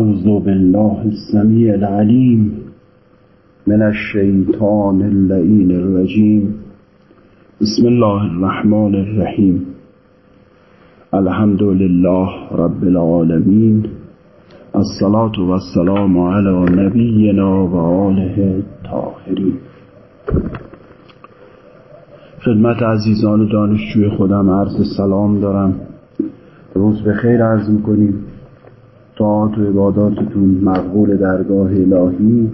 أعوذ بالله السميع العليم من الشيطان اللئين الرجيم بسم الله الرحمن الرحيم الحمد لله رب العالمين الصلاة والسلام على نبينا وآله الطاهرين خدمت عزیزان دانشجوی خودم عرض سلام دارم. روز به خیر عرض می‌کنیم. طاعت و عباداتتون مقبول درگاه الهی.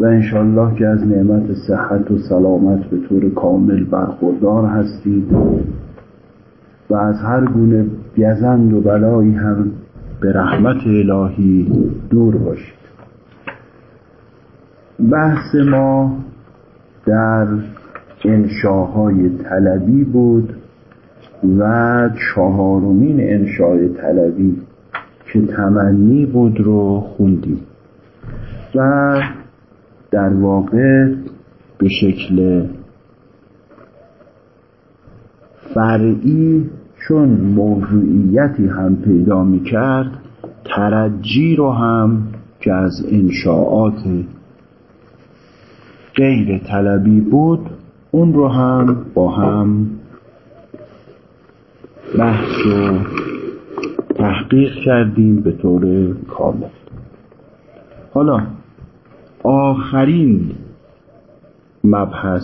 و انشالله که از نعمت صحت و سلامت به طور کامل برخوردار هستید و از هر گونه گزند و بلایی هم به رحمت الهی دور باشید. بحث ما در انشاهای طلبی بود. و چهارمین انشای طلبی که تمنی بود رو خوندیم و در واقع به شکل فرعی چون موضوعیتی هم پیدا می کرد ترجی رو هم که از انشاعات غیر طلبی بود اون رو هم با هم بحث و تحقیق کردیم به طور کامل. حالا آخرین مبحث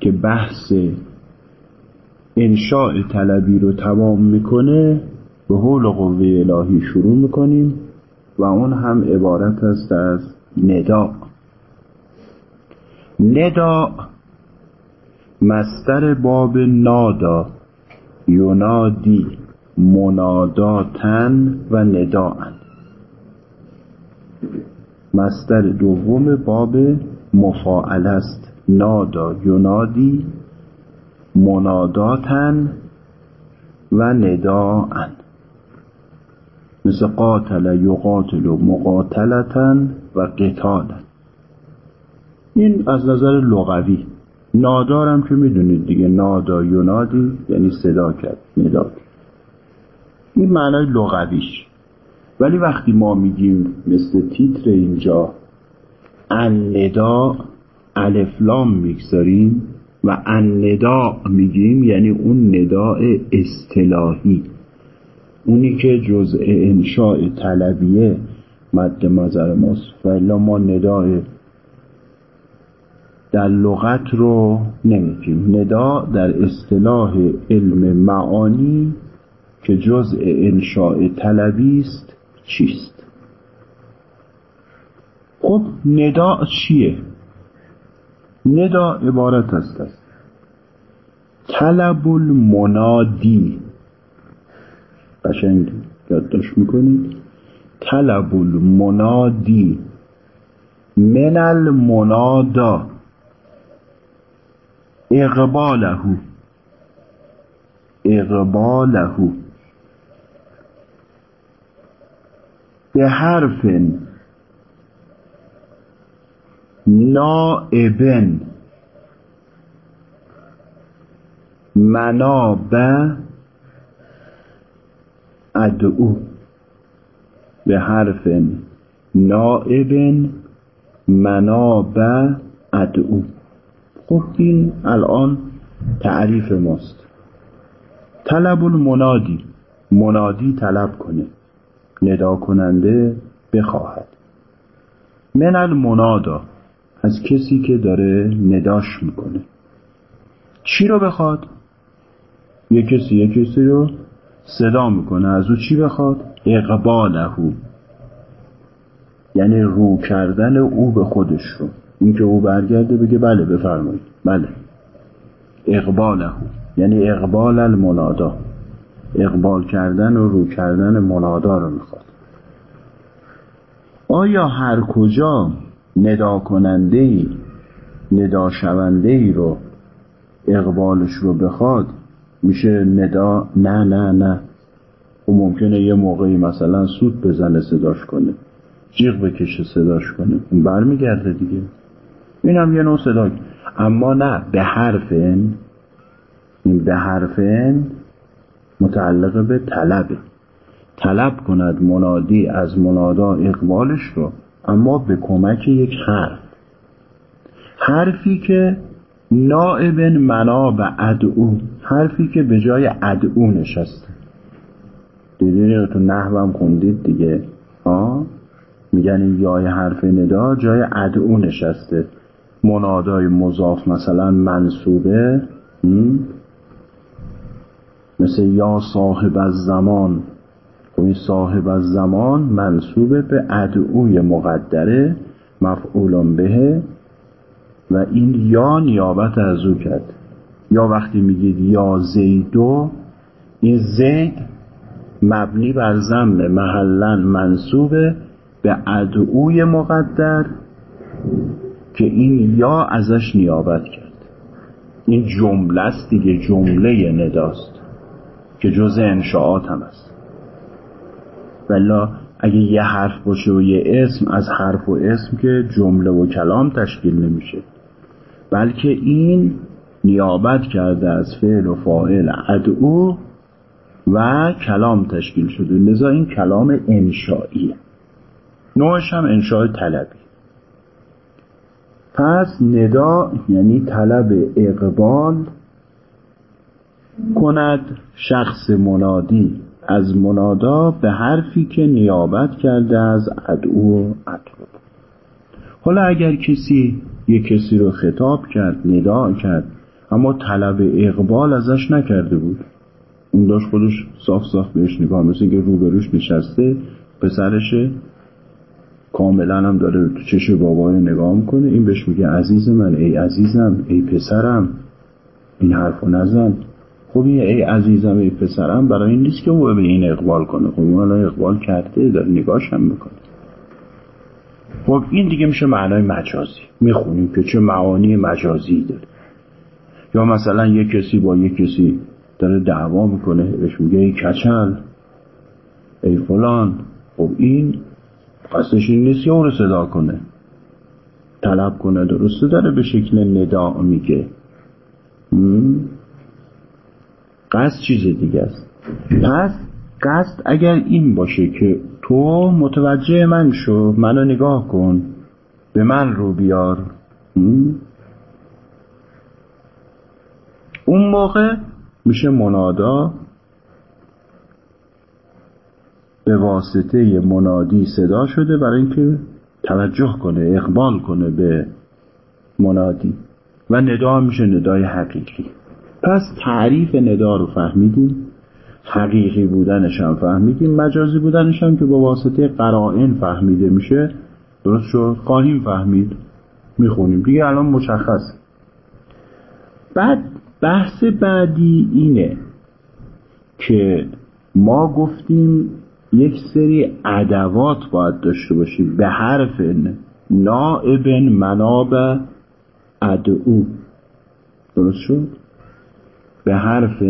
که بحث انشاء طلبی رو تمام می‌کنه به حول قوه الهی شروع می‌کنیم و اون هم عبارت است از ندا. ندا مستر باب نادا. ینادی مناداتن و نداعن مستر دوم باب مفاعل است. نادا ینادی مناداتن و نداعن مثل قاتل یقاتل و مقاتلتن و قتالن این از نظر لغوی. نادارم که می‌دونید دیگه نادا ینادی یعنی صدا کرد ندا این معنای لغویش. ولی وقتی ما میگیم مثل تیتر اینجا الندا الفلام می‌گذاریم و الندا میگیم یعنی اون نداء اصطلاحی. اونی که جزء انشاء طلبیه مد مذر ماست. و ما نداء در لغت رو نمیگیم. ندا در اصطلاح علم معانی که جزء انشاء طلبی است چیست؟ خب ندا چیه؟ ندا عبارت است. است طلب المنادی قشنگ یادداشت می‌کنید؟ طلب المنادی من المنادا. اقباله. اقباله. به حرف نائب مناب ادعو. به حرف نائب مناب ادعو. خب این الان تعریف ماست. طلب المنادی. منادی طلب کنه. ندا کننده بخواهد. من المنادا. از کسی که داره نداش می‌کنه. چی رو بخواد؟ یه کسی یه کسی رو صدا می‌کنه. از او چی بخواد؟ اقبالهو یعنی رو کردن او به خودش رو. اینکه او برگرده بگه بله بفرمایید. بله. اقباله. یعنی اقبال المنادا اقبال کردن و رو کردن منادا رو می‌خواد. آیا هر کجا ندا کننده ای ندا شونده ای رو اقبالش رو بخواد میشه ندا؟ نه نه نه. او ممکنه یه موقعی مثلا سود بزنه صداش کنه. جیغ بکشه صداش کنه. اون برمیگرده دیگه. این هم یه نوع صدا اما نه به حرف این. به حرف متعلق به طلبه طلب کند منادی از منادا اقبالش رو اما به کمک یک حرف. حرفی که نائب منا به ادعو حرفی که به جای ادعو نشسته. دیدین تو نحوم خوندید دیگه؟ ها میگن این یای حرف ندا جای ادعو نشسته. منادای مضاف مثلا منصوبه مثل یا صاحب از زمان خب این صاحب از زمان منصوبه به ادعوی مقدره مفعولان به و این یا نیابت از او کرد. یا وقتی میگید یا زیدو این زید مبنی بر زم محلا منصوبه به ادعوی مقدر. که این یا ازش نیابت کرد. این جمله است دیگه جمله نداست که جز انشاءات هم است. ولی اگه یه حرف باشه و یه اسم از حرف و اسم که جمله و کلام تشکیل نمیشه. بلکه این نیابت کرده از فعل و فاعل ادعو و کلام تشکیل شده. لذا این کلام انشائیه نوعش هم انشاء طلبی. پس ندا یعنی طلب اقبال کند شخص منادی. از منادا به حرفی که نیابت کرده از ادعو اطلب حالا اگر کسی یک کسی رو خطاب کرد ندا کرد اما طلب اقبال ازش نکرده بود. اون داشت خودش صاف صاف بهش نگاه مثل که روبروش نشسته پسرشه کاملا هم داره تو چش بابای نگاه می‌کنه. این بهش میگه عزیز من ای عزیزم ای پسرم. این حرفو نزن. خب این ای عزیزم ای پسرم برای این نیست که او به این اقبال کنه. خب الان اقبال کرده داره نگاش هم می‌کنه. خب این دیگه میشه معنای مجازی. می‌خونیم که چه معانی مجازی داره. یا مثلا یه کسی با یه کسی داره دعوا می‌کنه بهش میگه ای کچل ای فلان. خب این قصدش این نیست که اون رو صدا کنه. طلب کنه درسته داره به شکل ندا میگه. قصد چیز دیگه است. پس قصد اگر این باشه که تو متوجه من شو منو نگاه کن به من رو بیار. اون موقع میشه منادا به واسطه منادی صدا شده برای اینکه توجه کنه اقبال کنه به منادی. و ندا میشه ندای حقیقی. پس تعریف ندا رو فهمیدیم حقیقی بودنش هم فهمیدیم مجازی بودنش هم که با واسطه قرائن فهمیده میشه درست شد؟ خواهیم فهمید. می‌خونیم. دیگه الان مشخص. بعد بحث بعدی اینه که ما گفتیم یک سری ادوات باید داشته باشیم به حرف نائب مناب ادعو. درست شد؟ به حرف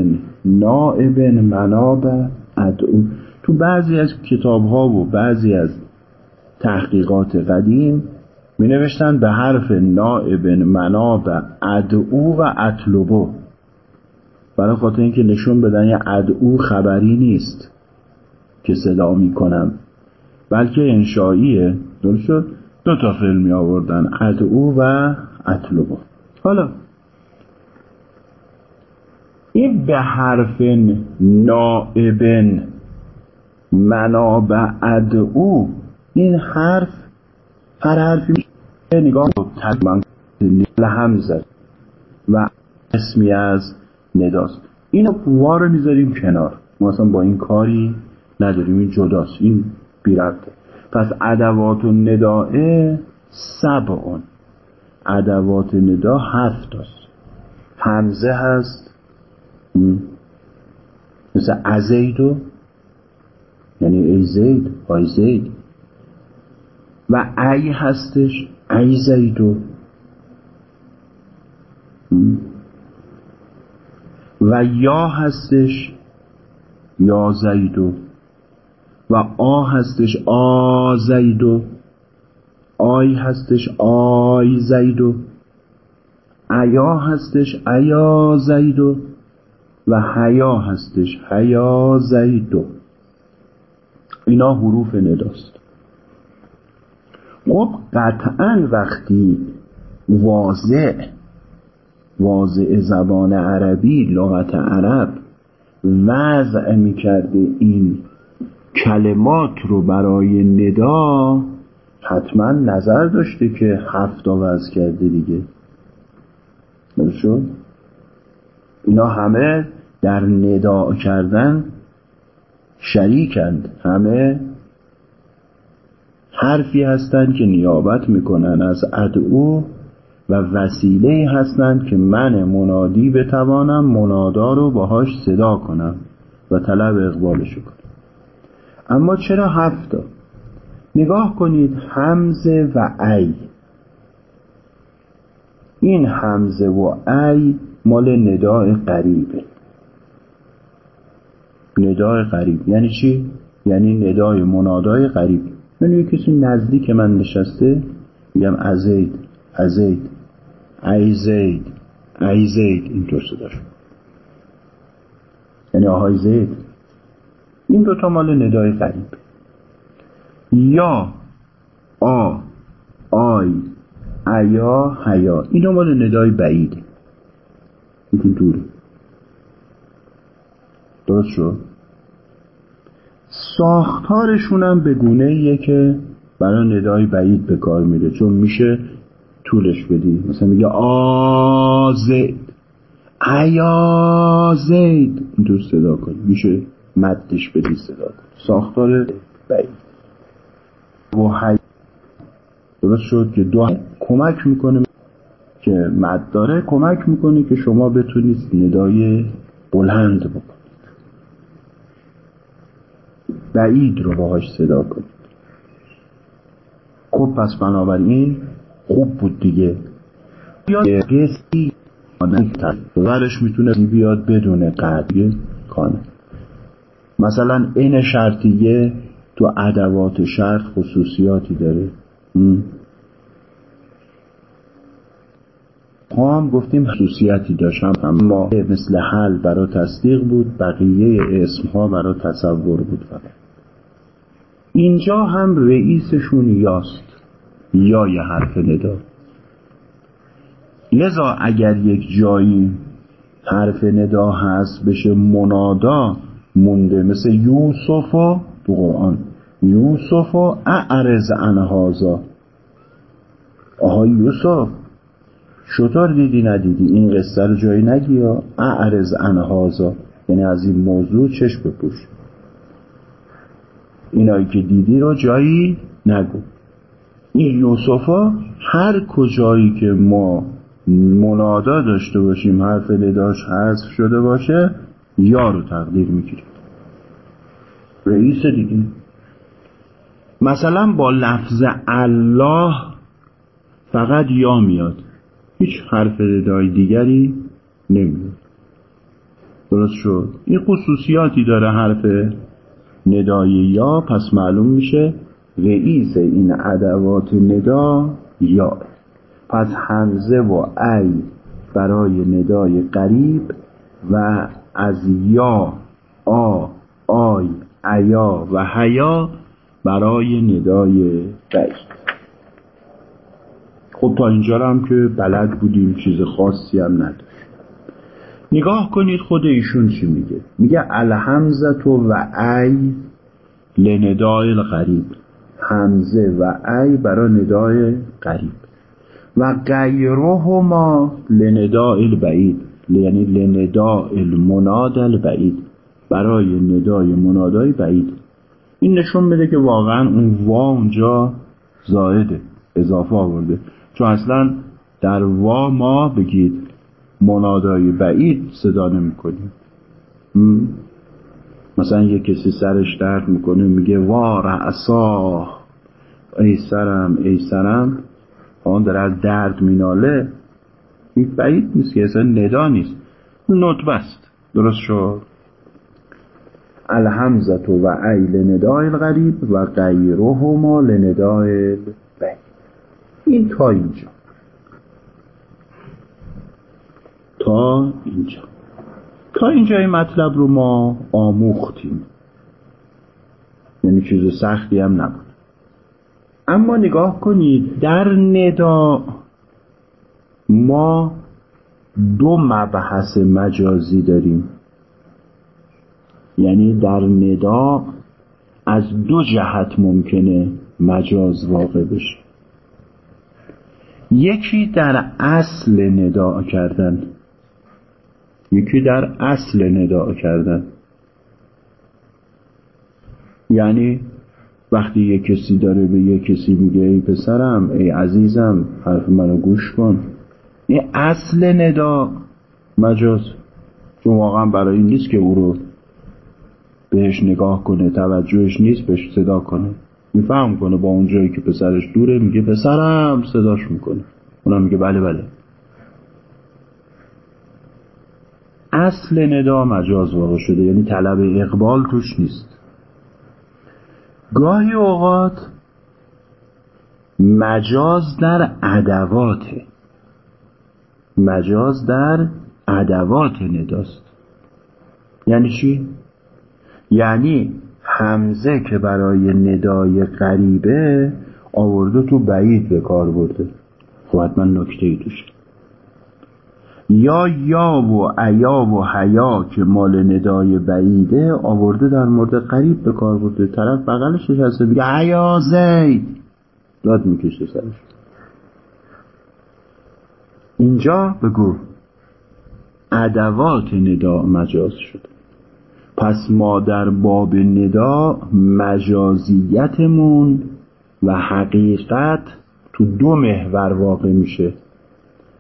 نائب مناب ادعو. تو بعضی از کتاب ها و بعضی از تحقیقات قدیم می نوشتن به حرف نائب مناب ادعو و اطلبو. برای خاطر اینکه نشون بدن یه ادعو خبری نیست. که صدا می کنم بلکه انشاییه درست شد؟ دو تا فعل می آوردن ادعو و اطلبو حالا این به حرف نائبن منابع ادعو این حرف هر حرفی نگاه لهم زد و اسمی از نداست. اینو رو می‌ذاریم کنار. ما اصلا با این کاری نداریم. این جداست. این بیرفته پس ادوات و ندائه سبعون. ادوات ندا هفت است همزه هست مثل ازیدو یعنی ای زید آی زید. و ای هستش ای زیدو و یا هستش یا زیدو و آ هستش آ زیدو آی هستش آی زیدو ایا هستش ایا زیدو و حیا هستش حیا زیدو اینا حروف نداست. خب قطعا وقتی واضع واضع زبان عربی لغت عرب وضع می‌کرده این کلمات رو برای ندا حتما نظر داشته که هفت وضع کرده دیگه. شد؟ اینا همه در ندا کردن شریکند. همه حرفی هستند که نیابت می‌کنن از ادعو و وسیله هستند که من منادی بتوانم منادا رو باهاش صدا کنم و طلب اقبالش کنم. اما چرا هفتا؟ نگاه کنید همزه و ای. این همزه و ای مال نداء قریبه. ندای قریب. یعنی چی؟ یعنی ندای منادای قریب. یعنی کسی نزدیک من نشسته میگم ازید ازید ای زید ای زید. اینطور صداش یعنی آهای زید. این دوتا مال ندای قریب یا آ آی ایا هیا اینا مال ندای بعید. این دوره درست شد؟ ساختارشون هم به گونه ایه که برای ندای بعید به کار میره. چون میشه طولش بدی. مثلا میگه آزید ایا زید. اینطور صدا کنی. میشه مدش بدی صدا کنی ساختار بعید. و حی درست شد که دو کمک می‌کنه که مد داره کمک می‌کنه که شما بتونید ندای بلند بکنید. بعید رو باهاش صدا کنید. خب پس بنابراین خوب بود دیگه. یا قصی ورش می‌تونه بیاد بدون قدیه کانه مثلا این شرطیه تو ادوات شرط خصوصیاتی داره؟ هم؟ گفتیم خصوصیتی داشتم اما مثل حل برای تصدیق بود بقیه اسم ها برای تصور بود فقط. اینجا هم رئیسشون یاست یا یه حرف ندا. لذا اگر یک جایی حرف ندا هست بشه منادا مونده مثل یوسف تو قرآن. یوسف اعرض انهازا آها یوسف شطور دیدی ندیدی؟ این قصه رو جایی نگی یا؟ اعرض انهازا یعنی از این موضوع چشم بپوش. اینایی که دیدی رو جایی نگو. این یوسفا هر کجایی که ما منادا داشته باشیم حرف نداش حذف شده باشه یا رو تقدیر می‌گیریم. رئیس دیگه. مثلا با لفظ الله فقط یا میاد. هیچ حرف ندای دیگری نمیاد. درست شد. این خصوصیاتی داره حرف ندای یا پس معلوم میشه رئیس این ادوات ندا یا. پس همزه و ای برای ندای قریب و از یا آ آی ایا و حیا برای ندای بعید خب تا اینجا هم که بلد بودیم چیز خاصی هم نداشت نگاه کنید خود ایشون چی میگه؟ میگه الحمزه و ای لندای الغریب. همزه و ای برای ندای قریب و غیرهما لندای البعید. یعنی لندای المناد البعید. برای ندای منادای بعید. این نشون میده که واقعا اون وا اونجا زائده اضافه آورده. چون اصلا در وا ما بگید منادای بعید صدا نمی کنیم مثلا یه کسی سرش درد می‌کنه میگه وا رعصا ای سرم ای سرم. آن داره از درد میناله. این بعید نیست که اصلا ندا نیست. نطبه است. درست شد؟ الحمزت و ایل ندای الغریب و غیرهما لندای بعید این تا اینجا. تا اینجا. تا اینجا این مطلب رو ما آموختیم. یعنی چیز سختی هم نبود. اما نگاه کنید در ندا ما دو مبحث مجازی داریم. یعنی در ندا از دو جهت ممکنه مجاز واقع بشه. یکی در اصل ندا کردن. یکی در اصل ندا کردن. یعنی وقتی یه کسی داره به یه کسی میگه ای پسرم ای عزیزم حرف منو گوش کن. این اصل ندا مجاز. چون واقعا برای این نیست که او رو بهش نگاه کنه توجهش نیست بهش صدا کنه. میفهم کنه با اون جایی که پسرش دوره میگه پسرم صداش می‌کنه. اونم میگه بله بله. اصل ندا مجاز واقع شده یعنی طلب اقبال توش نیست. گاهی اوقات مجاز در ادواته. مجاز در ادوات نداست یعنی چی؟ یعنی همزه که برای ندای غریبه آورده تو بعید به کار برده. خب حتما نکته ای توش. یا یا و ایا و حیا که مال ندای بعیده آورده در مورد قریب به کار برده. طرف بغلش نشسته میگه حیا زید. داد می‌کشه سرش. اینجا بگو. ادوات ندا مجاز شده پس ما در باب ندا مجازیتمون و حقیقت تو دو محور واقع میشه.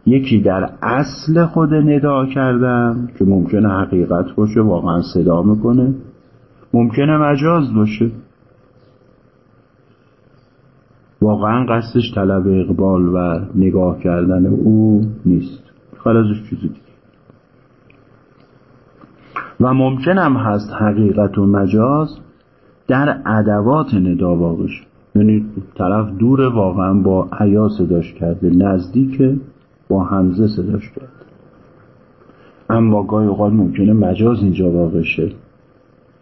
یکی در اصل خود ندا کردم که ممکنه حقیقت باشه واقعا صدا می‌کنه. ممکنه مجاز باشه. واقعا قصدش طلب اقبال و نگاه کردن او نیست. خلاصش چیزی دیگه. و ممکن هم هست حقیقت و مجاز در ادوات ندا واقع یعنی طرف دور واقعا با حیا صداش کرده نزدیک با همزه صداش کرد اما گاهی اوقات ممکنه مجاز اینجا واقع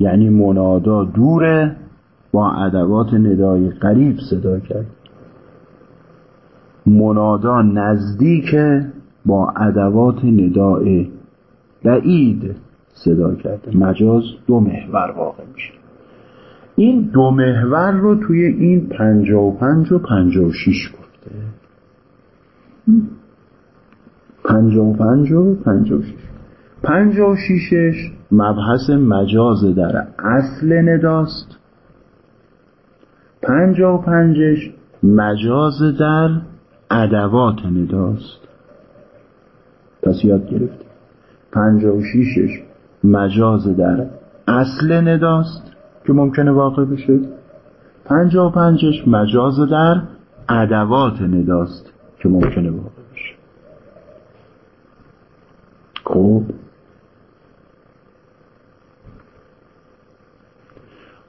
یعنی منادا دوره با ادوات ندای قریب صدا کرد. منادا نزدیک با ادوات ندای بعید صدا کرده مجاز دو محور واقع میشه. این دو محور رو توی این پنجا و پنج و پنجا و شیش گفته. پنجا و پنج و پنجا و شیش. پنجا و شیشش مبحث مجاز در اصل نداست. پنجا و پنجش مجاز در ادوات نداست. پس یاد گرفت. پنجا و شیشش مجاز در اصل نداست. که ممکنه واقع بشه. پنجا و پنجش مجاز در ادوات نداست. که ممکنه واقع بشه. خب.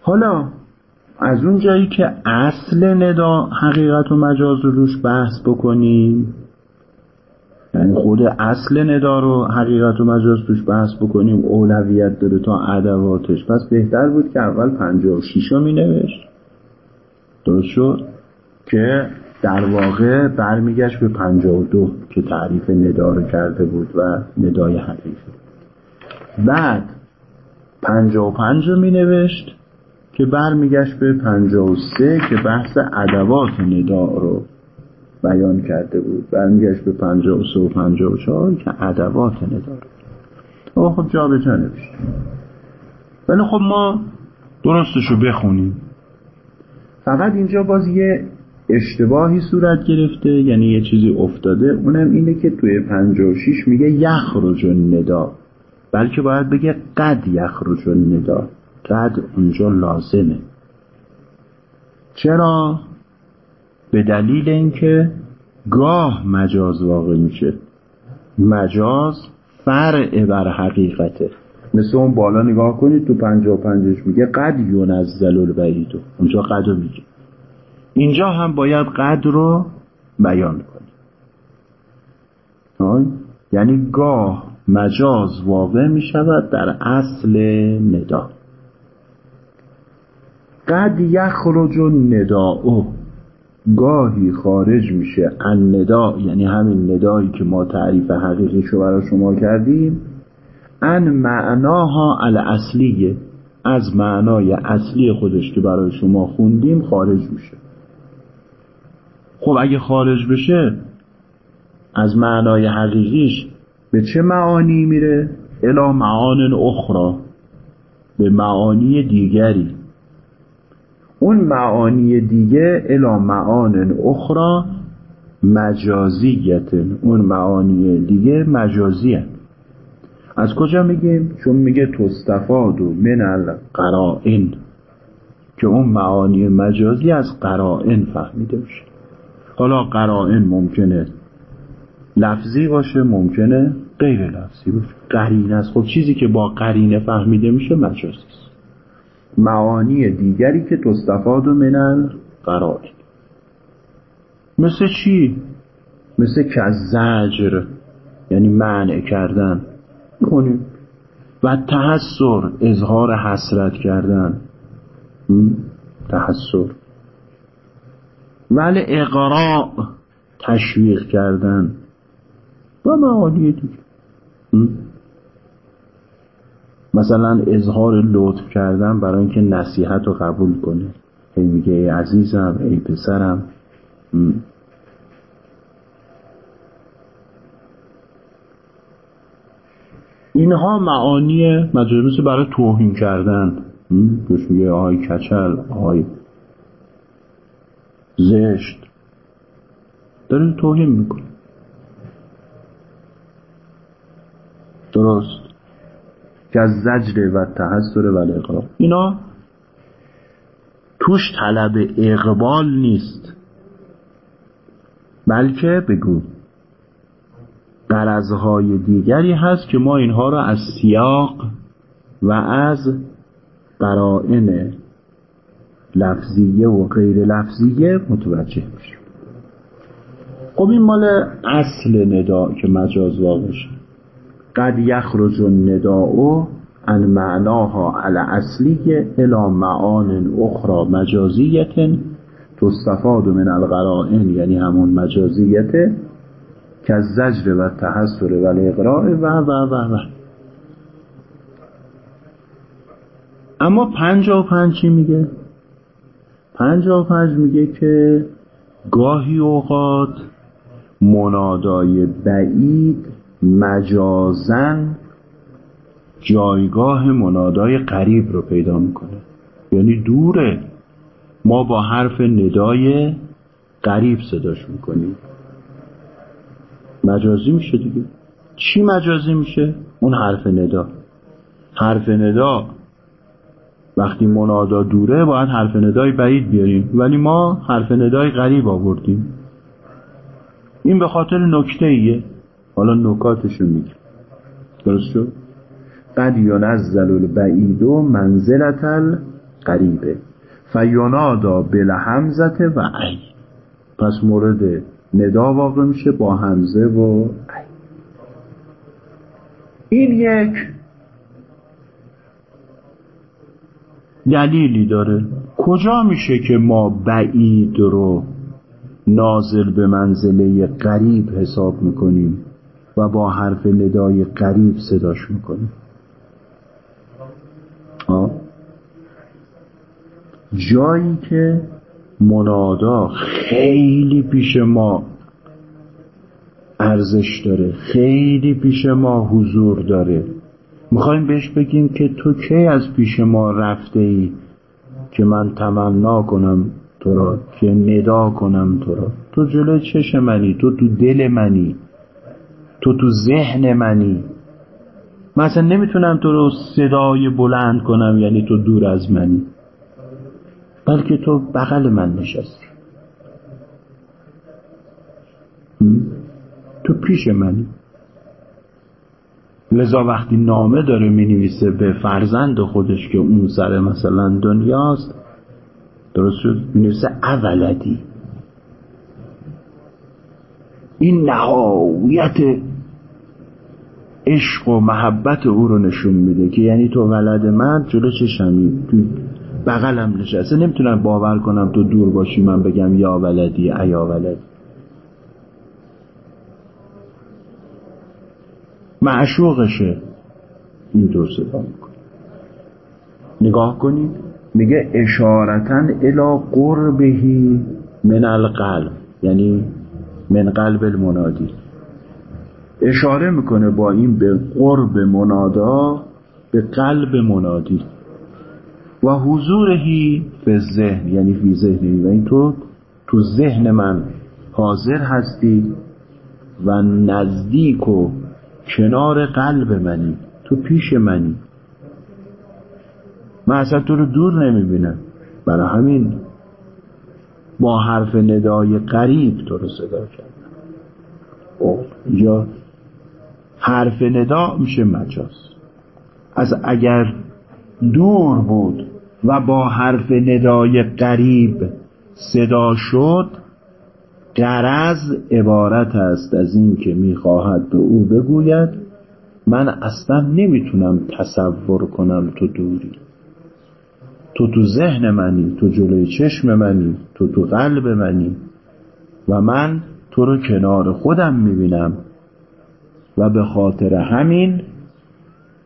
حالا از اون جایی که اصل ندا حقیقت و مجاز رو روش بحث بکنیم یعنی خود اصل ندا رو حقیقت و مجاز توش بحث بکنیم اولویت داره تا ادواتش. پس بهتر بود که اول پنجاه و شیشا می نوشت شد؟ که در واقع برمیگشت به پنجاه و دو که تعریف ندا رو کرده بود و ندای حقیقی. بعد پنجاه و پنج رو می نوشت که برمیگشت به پنجاه و سه که بحث ادوات ندا رو بیان کرده بود. برمیگشت به پنجاه و سه و پنجاه و چهار که ادوات نداره او خب جا به جا نوشت ولی خب ما درستش رو بخونیم. فقط اینجا باز یه اشتباهی صورت گرفته یعنی یه چیزی افتاده. اونم اینه که توی پنجاه و شیش میگه یخرج ندا. بلکه باید بگه قد یخرج ندا. قد اونجا لازمه. چرا؟ به دلیل اینکه گاه مجاز واقع میشه. مجاز فرع بر حقیقته. مثل اون بالا نگاه کنید تو پنجا و پنجش میگه قد یونزل البعیدو اونجا قد رو میگه. اینجا هم باید قد رو بیان کنیم یعنی گاه مجاز واقع می شود در اصل ندا. قد یخرج نداء گاهی خارج میشه ان ندا یعنی همین ندایی که ما تعریف حقیقیشو برای شما کردیم. ان معناها الاصلیه از معنای اصلی خودش که برای شما خوندیم خارج میشه. خب اگه خارج بشه از معنای حقیقیش به چه معانی میره؟ الا معان اخرى به معانی دیگری. اون معانی دیگه الا معان اخرى مجازیت. اون معانی دیگه مجازی از کجا میگیم؟ چون میگه تستفاد و من القرائن. که اون معانی مجازی از قرائن فهمیده میشه. حالا قرائن ممکنه لفظی باشه ممکنه غیر لفظی باشه. قرینه است. خب چیزی که با قرینه فهمیده میشه مجازی است. معانی دیگری که تستفاد و من قرائن مثل چی؟ مثل کزجر یعنی منع کردن. کنیم و تحسر اظهار حسرت کردن. تحسر. ولی اقراء تشویق کردن. و معانی دیگه. مثلا اظهار لطف کردن برای اینکه نصیحت رو قبول کنه. هی میگه ای عزیزم ای پسرم. اینها معانی مجازی برای توهین کردن. توش میگه آهای کچل آهای زشت. داره توهین می‌کنه. درست. که از زجر و تحسر و اقرار اینا توش طلب اقبال نیست. بلکه بگو قرضهای دیگری هست که ما اینها را از سیاق و از قرائن لفظیه و غیر لفظیه متوجه میشیم. خب این مال اصل ندا که مجاز واقع شد. قد یخرج النداء عن معناها على اصلی الى معان اخرى مجازیت تستفاد من القرائن یعنی همون مجازیت که از زجر و تحسر و و و و و اما پنجا و پنج چی میگه؟ پنجا و پنج میگه که گاهی اوقات منادای بعید مجازن جایگاه منادای قریب رو پیدا می‌کنه. یعنی دوره. ما با حرف ندای قریب صداش می‌کنیم. مجازی میشه دیگه. چی مجازی میشه؟ اون حرف ندا. حرف ندا. وقتی منادا دوره باید حرف ندای بعید بیاریم. ولی ما حرف ندای قریب آوردیم. این به خاطر نکته ایه حالا نکاتشو میگه درست شد؟ قد ینزل البعید و منزلت القریبه فینادا بلحمزت و ای پس مورد ندا واقع میشه با همزه و ای این یک دلیلی داره. کجا میشه که ما بعید رو نازل به منزله قریب حساب می‌کنیم؟ و با حرف ندای قریب صداش می‌کنیم جایی که منادا خیلی پیش ما ارزش داره خیلی پیش ما حضور داره. می‌خوایم بهش بگیم که تو کی از پیش ما رفته ای که من تمنا کنم تو را که ندا کنم تو را؟ تو جلوی چش منی تو تو دل منی. تو تو ذهن منی. مثلا نمی‌تونم تو رو صدای بلند کنم یعنی تو دور از منی. بلکه تو بغل من نشستی. تو پیش منی. لذا وقتی نامه داره می نویسه به فرزند خودش که اون سر مثلا دنیاست درست شد؟ می اولدی. این نهایت عشق و محبت او رو نشون میده که یعنی تو ولد من جلو چشمی تو بغلم نشسته. نمی‌تونم باور کنم تو دور باشی من بگم یا ولدی ایا ولد. معشوقشه. اینطور صدا می‌کنه. نگاه کنید میگه اشارتن الا قربهی من القلب. یعنی من قلب المنادی. اشاره می‌کنه با این به قرب منادا به قلب منادی. و حضورهی به ذهن یعنی فی ذهنی. و این تو تو ذهن من حاضر هستی و نزدیک و کنار قلب منی. تو پیش منی. من اصلا تو رو دور نمی‌بینم. برای همین با حرف ندای قریب تو رو صدا کردم. یا حرف ندا میشه مجاز. از اگر دور بود و با حرف ندای قریب صدا شد قرض عبارت است از این که می‌خواهد به او بگوید من اصلا نمی‌تونم تصور کنم تو دوری. تو تو ذهن منی تو جلوی چشم منی تو تو قلب منی و من تو رو کنار خودم می‌بینم. و به خاطر همین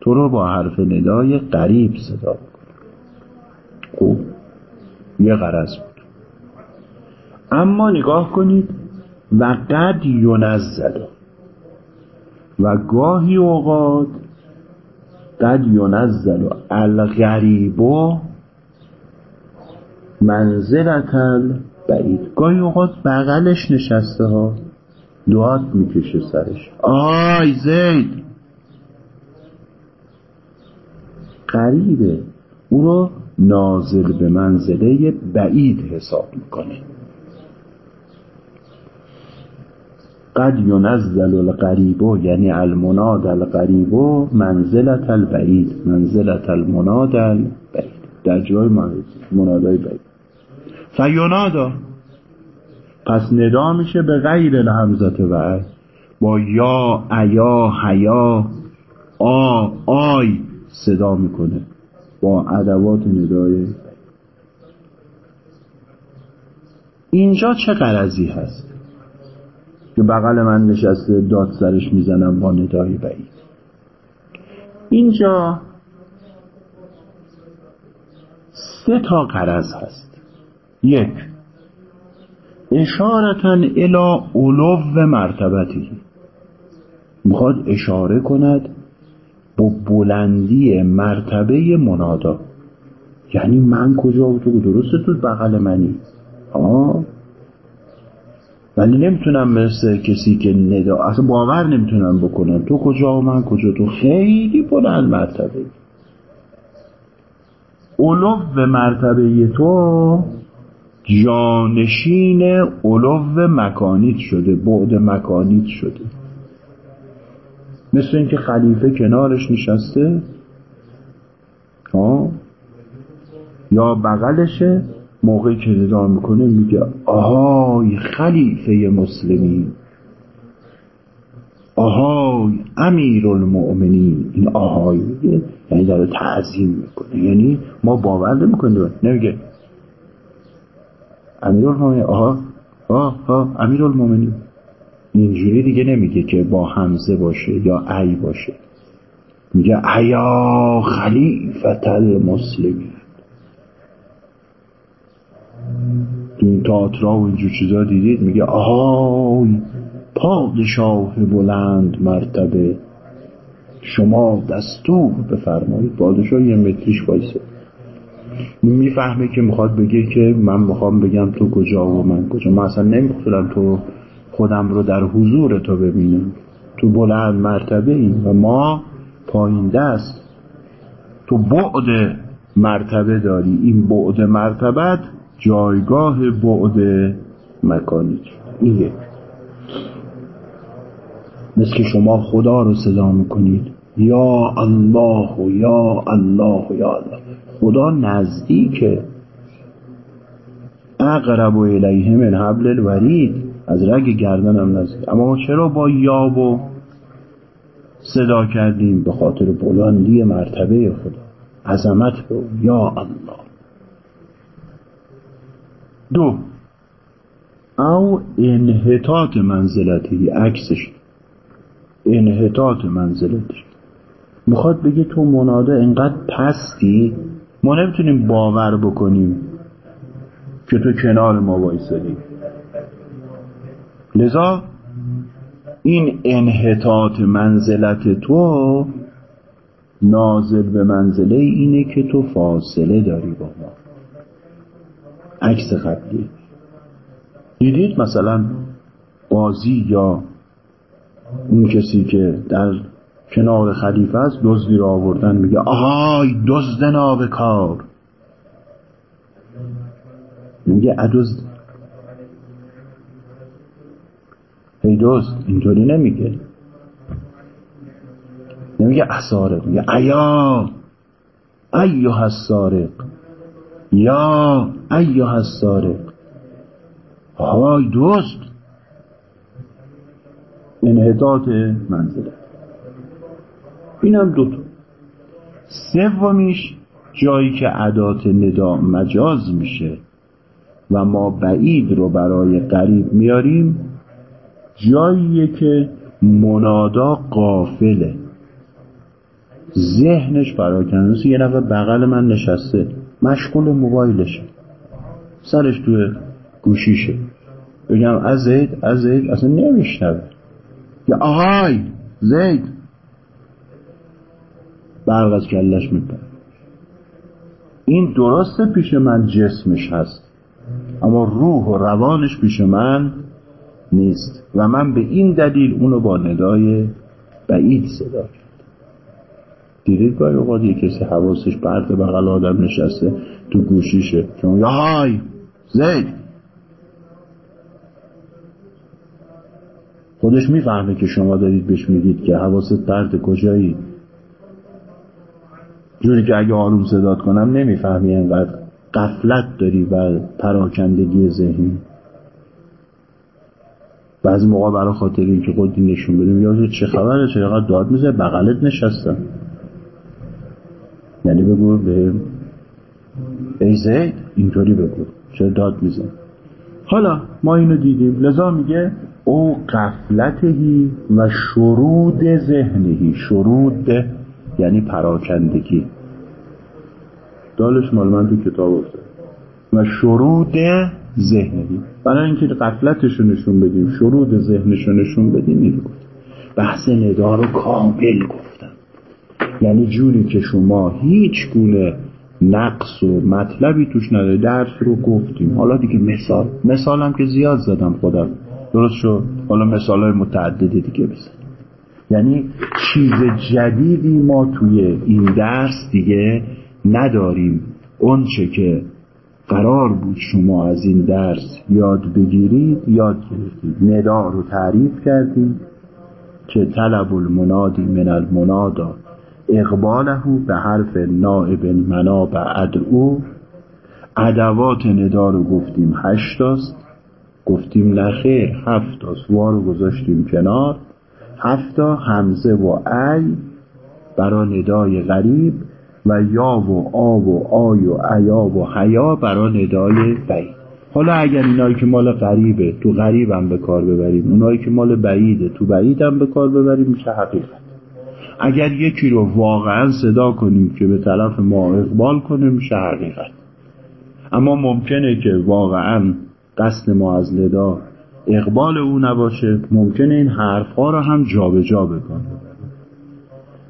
تو رو با حرف ندای قریب صدا بکنم خوب. یه غرض بود. اما نگاه کنید و قد ینزل و گاهی اوقات قد ینزل الغریبو منزلت بعید. گاهی اوقات بغلش نشسته ها. دعات می‌کشه سرش. آی زید قریبه او رو نازل به منزله بعید حساب می‌کنه. قد ینزل القریب یعنی المناد القریب منزلت البعید. منزلت المناد البعید. در جای منادای بعید. فینادا پس ندا میشه به غیر الهمزت و با یا ایا حیا آ آی صدا می‌کنه. با ادوات ندای. اینجا چه قرضی هست؟ که بغل من نشسته داد سرش می‌زنم با ندای بعید. اینجا سه تا قرض هست. یک اشارتن الی علو مرتبتی. می‌خواد اشاره کند با بلندی مرتبه منادا. یعنی من کجا و تو درسته تو بغل منی؟ آه. ولی نمی‌تونم مثل کسی که ندا اصلا باور نمی‌تونم بکنم. تو کجا و من کجا؟ تو خیلی بلند مرتبه. علو مرتبه تو جانشین علو مکانیت شده بعد مکانیت شده. مثل اینکه خلیفه کنارش نشسته ها؟ یا بغلشه موقعی که ندا می‌کنه میگه آهای خلیفه مسلمین آهای امیر المؤمنین این آهای میگه یعنی داره تعظیم می‌کنه. یعنی ما باور نمی‌کنیم. نمیگه امیر المؤمنین آها آه ها امیر المؤمنین اینجوری دیگه نمیگه که با همزه باشه یا ای باشه. میگه ایا خلیفت المسلمین. تو این تئاترا و اینجور چیزا دیدید؟ میگه آهای پادشاه بلند مرتبه. شما دستور بفرمایید پادشاه یه متریش وایسه. می‌فهمه که می‌خواد بگه که من می‌خوام بگم تو کجا و من کجا. من اصلا نمی‌خوام تو خودم رو در حضور تو ببینم. تو بلند مرتبه ایم و ما پایین دست. تو بعد مرتبه داری. این بعد مرتبت جایگاه بعد مکانی. این یک. مثل شما خدا رو صدا می‌کنید. یا الله و یا الله و یا الله. خدا نزدیکه اقرب الیه من حبل الورید. از رگ گردنم نزدیک. اما ما چرا با یا و صدا کردیم؟ به خاطر بلندی مرتبه خدا. عظمت به یا الله. دو. او انحطاط منزلتی عکسش. انحطاط منزلتی می‌خواد بگه تو مناده انقدر پستی؟ ما نمی‌تونیم باور بکنیم که تو کنار ما وایسادی. لذا این انحطاط منزلت تو نازل به منزله اینه که تو فاصله داری با ما. عکس قبلی. دیدید مثلا قاضی یا اون کسی که در کنار خلیفه است دزدی رو آوردن میگه آهای دزد نابکار میگه ادزد هی دزد اینطوری نمیگه. نمیگه اسارق میگه ایا ایوه السارق. یا ایوه السارق. های دزد. انحطاط منزله. اینم دوتا سومیش جایی که عدات ندا مجاز میشه و ما بعید رو برای قریب میاریم جاییه که منادا قافله ذهنش پراکنده یه نفر بغل من نشسته. مشغول موبایلشه. سرش توی گوشیشه. بگم از زید از زید؟ اصلا نمیشنوه. یا آهای زید! برق از کلش میپره. این درسته پیش من جسمش هست اما روح و روانش پیش من نیست. و من به این دلیل اونو با ندای بعید صدا دیدید گاهی اوقات یه کسی حواسش پرت بغل آدم نشسته تو گوشیشه. چون یا های زید! خودش می‌فهمه که شما دارید بهش میگید که حواست پرت کجایی؟ جوری که اگه آروم صدات کنم نمی‌فهمی انقدر قفلت داری و پراکندگی ذهنی. بعضی موقع برای خاطر اینکه خودی نشون بدیم یا چه خبره چرا داد میزه بغلت نشستم یعنی بگو به ای زید اینطوری بگو چرا داد میزن حالا ما اینو دیدیم لذا میگه او قفلتهی و شرود ذهنهی شرود یعنی پراکندگی. دالش مال من تو کتاب افتاد و شرود ذهنی. برای اینکه قفلتش نشون بدیم شرود ذهنش نشون بدیم این گفت. بحث ندا رو کامل گفتم. یعنی جوری که شما هیچ گونه نقص و مطلبی توش نداره درس رو گفتیم. حالا دیگه مثال مثالم که زیاد زدم خودم درست شد؟ حالا مثال های متعددی دیگه بزن یعنی چیز جدیدی ما توی این درس دیگه نداریم. اونچه که قرار بود شما از این درس یاد بگیرید یاد گرفتید. ندا رو تعریف کردیم که طلب المنادی من المنادا اقباله به حرف نائب منا بعد او ادوات ندا رو گفتیم هشتاست گفتیم نخیر هفتاست وا رو گذاشتیم کنار. هفتا همزه و ای برا ندای غریب. و یا و آ و آی و ایا و حیا برا ندای بعید. حالا اگر اینایی که مال غریبه تو غریبم به کار ببریم. اونایی که مال بعیده تو بعیدم به کار ببریم. میشه حقیقت؟ اگر یکی رو واقعا صدا کنیم که به طرف ما اقبال کنه میشه حقیقت؟ اما ممکنه که واقعا قصد ما از ندا اقبال او نباشه. ممکنه این حرفها رو هم جابجا جا بکنه.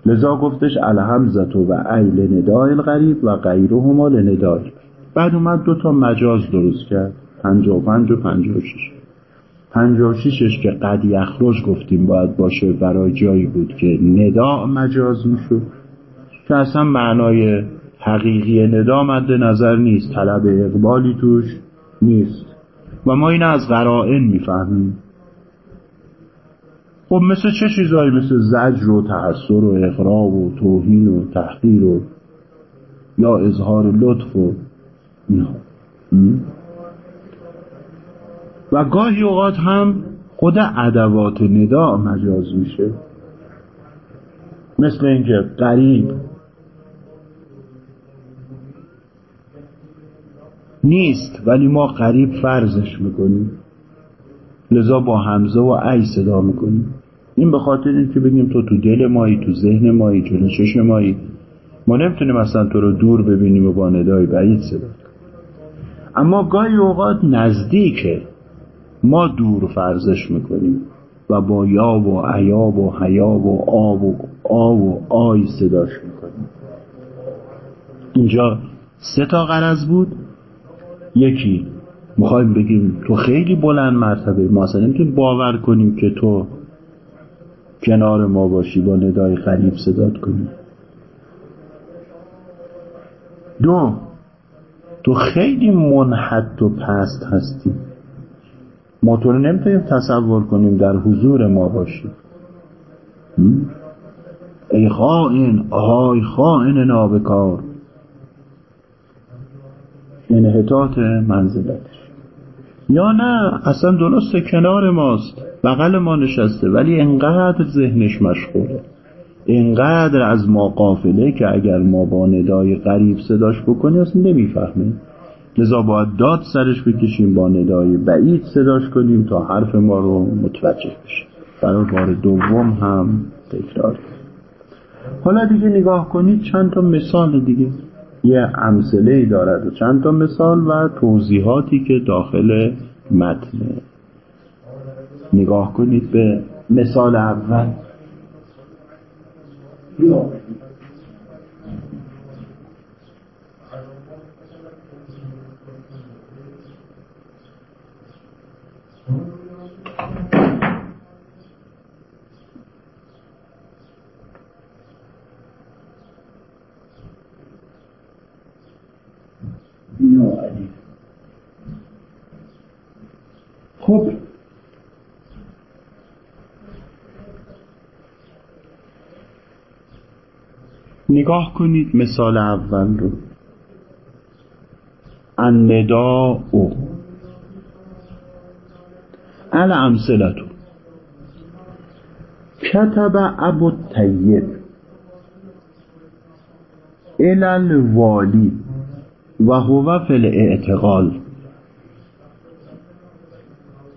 لذا گفتش الهمزت و ایل ندای الغریب و غیره هما لندای بعد اومد دو تا مجاز درست کرد پنجا و پنج و پنجا و شیش پنجا و شیشش که قد یخرج گفتیم باید باشه برای جایی بود که ندا مجاز می‌شد. که اصلا معنای حقیقی ندا مد نظر نیست طلب اقبالی توش نیست. و ما این از قرائن می‌فهمیم. خب مثل چه چیزهایی مثل زجر و تحسر و اقراب و توهین و تحقیر و یا اظهار لطف و و گاهی اوقات هم خود ادوات ندا مجاز میشه. مثل اینکه قریب نیست ولی ما قریب فرضش می‌کنیم. لذا با همزه و ای صدا می‌کنیم. این به خاطر اینکه بگیم تو تو دل مایی تو ذهن مایی جلو چشم مایی. ما نمی‌تونیم اصلا تو رو دور ببینیم و با ندای بعید صدا اما گاهی اوقات نزدیکه ما دور فرضش می‌کنیم و با یا و عیاب و حیاب و آب و آ و آی صداش می‌کنیم. اینجا سه تا غرض بود. یکی می‌خوایم بگیم تو خیلی بلند مرتبه. ما اصلا نمی‌تونیم باور کنیم که تو کنار ما باشی با ندای غریب صدات کنیم دو تو خیلی منحد و پست هستی. ما تو رو نمی‌تونیم تصور کنیم در حضور ما باشی. ای خائن آهای خائن نابکار. انحطاط منزلتش. یا نه اصلا درسته کنار ماست. بغل ما نشسته ولی انقدر ذهنش مشغوله. اینقدر از ما قافله که اگر ما با ندای غریب صداش بکنیم اصلا نمی‌فهمه لذا باید داد سرش بکشیم با ندای بعید صداش کنیم تا حرف ما رو متوجه بشه. برای بار دوم هم تکرار حالا دیگه نگاه کنید چند تا مثال دیگه. یه امثله دارد و چند تا مثال و توضیحاتی که داخل متنه نگاه کنید به مثال اول. خب نگاه کنید مثال اول رو. النداء. الامثلتو کتب ابو الطیب. الى الوالی. و هو فی الاعتقال.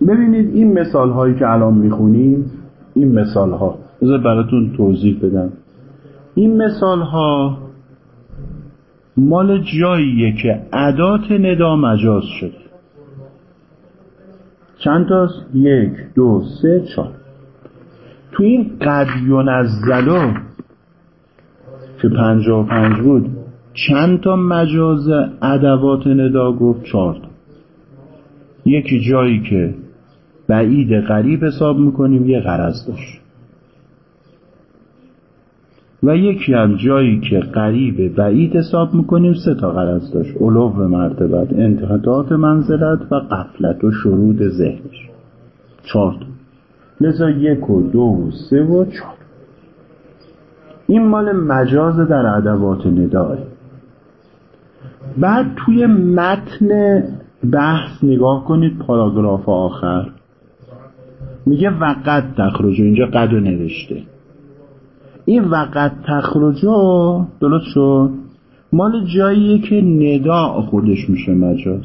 ببینید این مثال هایی که الان می‌خونیم این مثال ها براتون توضیح بدم. این مثال ها مال جاییه که عدات ندا مجاز شده. چند تاست؟ یک دو سه چهار. تو این قد و نزلو که پنجا و پنج بود چند تا مجاز ادوات ندا گفت؟ چهار یکی جایی که بعید قریب حساب می‌کنیم یه غرض داشت. و یکی هم جایی که قریب بعید حساب می‌کنیم سه تا غرض داشت. علو مرتبت انتحادات منزلت و قفلت و شرود ذهنش. چهار لذا یک و دو و سه و چهار. این مال مجاز در ادوات ندای بعد توی متن بحث نگاه کنید پاراگراف آخر. میگه وقت تخرجو اینجا قد نوشته. این وقت تخرجو درست شد؟ مال جاییه که ندا خودش میشه مجاز.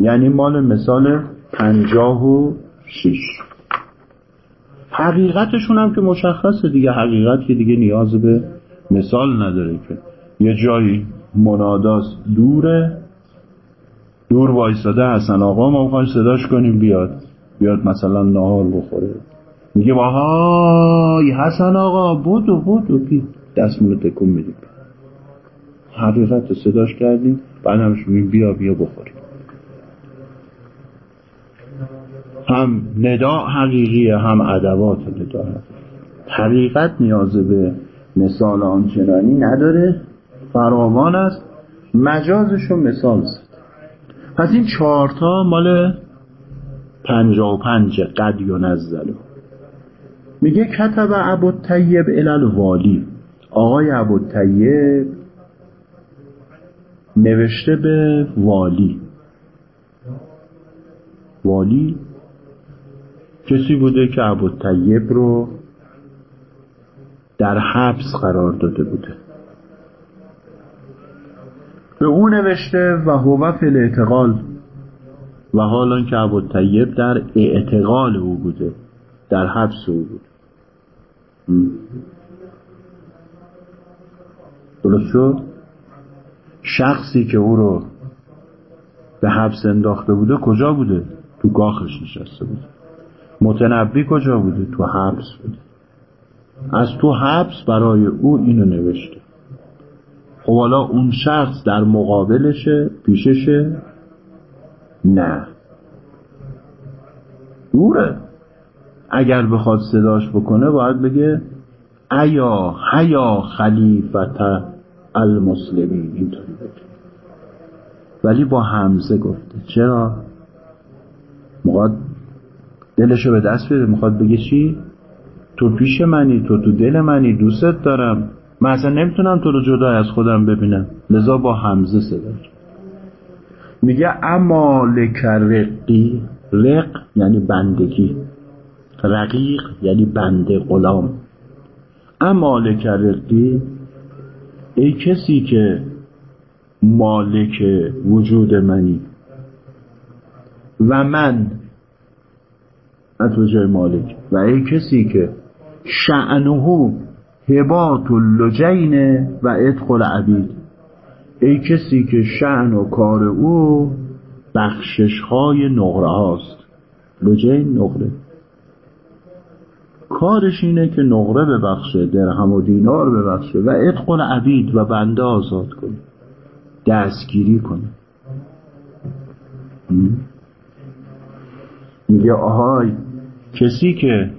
یعنی مال مثال پنجاه و شیش حقیقتشون هم که مشخصه دیگه حقیقت که دیگه نیاز به مثال نداره که. یه جایی مناداست دوره. دور وایستاده حسن آقا ما می‌خوایم صداش کنیم بیاد. بیاد مثلا نهار بخوره. میگه وای حسن آقا بودو بودو بی دستمون تکون میدیم. حقیقت صداش کردیم بعد همش بیا بیا بخوریم. هم ندا حقیقیه هم ادوات ندا حقیقت نیاز به مثال آنچنانی نداره فراوان است. مجازش مثال است پس این چهارتا مال پنجا و پنج قد نزلو. میگه کتب ابو طیب والی آقای ابو طیب نوشته به والی. والی کسی بوده که ابو طیب رو در حبس قرار داده بوده. به او نوشته و هو فی الاعتقال. و حالا که ابو طیب در اعتقال او بوده در حبس او بود درست شد؟ شخصی که او رو به حبس انداخته بوده کجا بوده؟ تو گاخش نشسته بوده. متنبی کجا بوده؟ تو حبس بوده. از تو حبس برای او اینو نوشته. خب حالا اون شخص در مقابلشه؟ پیششه؟ نه. دوره. اگر بخواد صداش بکنه باید بگه ایا هیا خلیفت المسلمین. اینطوری بگه. ولی با همزه گفته. چرا؟ می‌خواد دلشو به دست بده می‌خواد بگه چی؟ تو پیش منی تو تو دل منی دوستت دارم. من اصلا نمی‌تونم تو رو جدا از خودم ببینم. لذا با همزه صدا میگه اما لکرقی رق یعنی بندگی. رقیق یعنی بنده غلام. اما لکرقی ای کسی که مالک وجود منی و من جای مالک و ای کسی که شعنه هبات اللجین و ادخل عبید. ای کسی که شعن و کار او بخشش های نقره هاست. لجین نقره. کارش اینه که نقره ببخشه درهم و دینار ببخشه و ادخل عبید و بنده آزاد کنه. دستگیری کنه. میگه آهای کسی که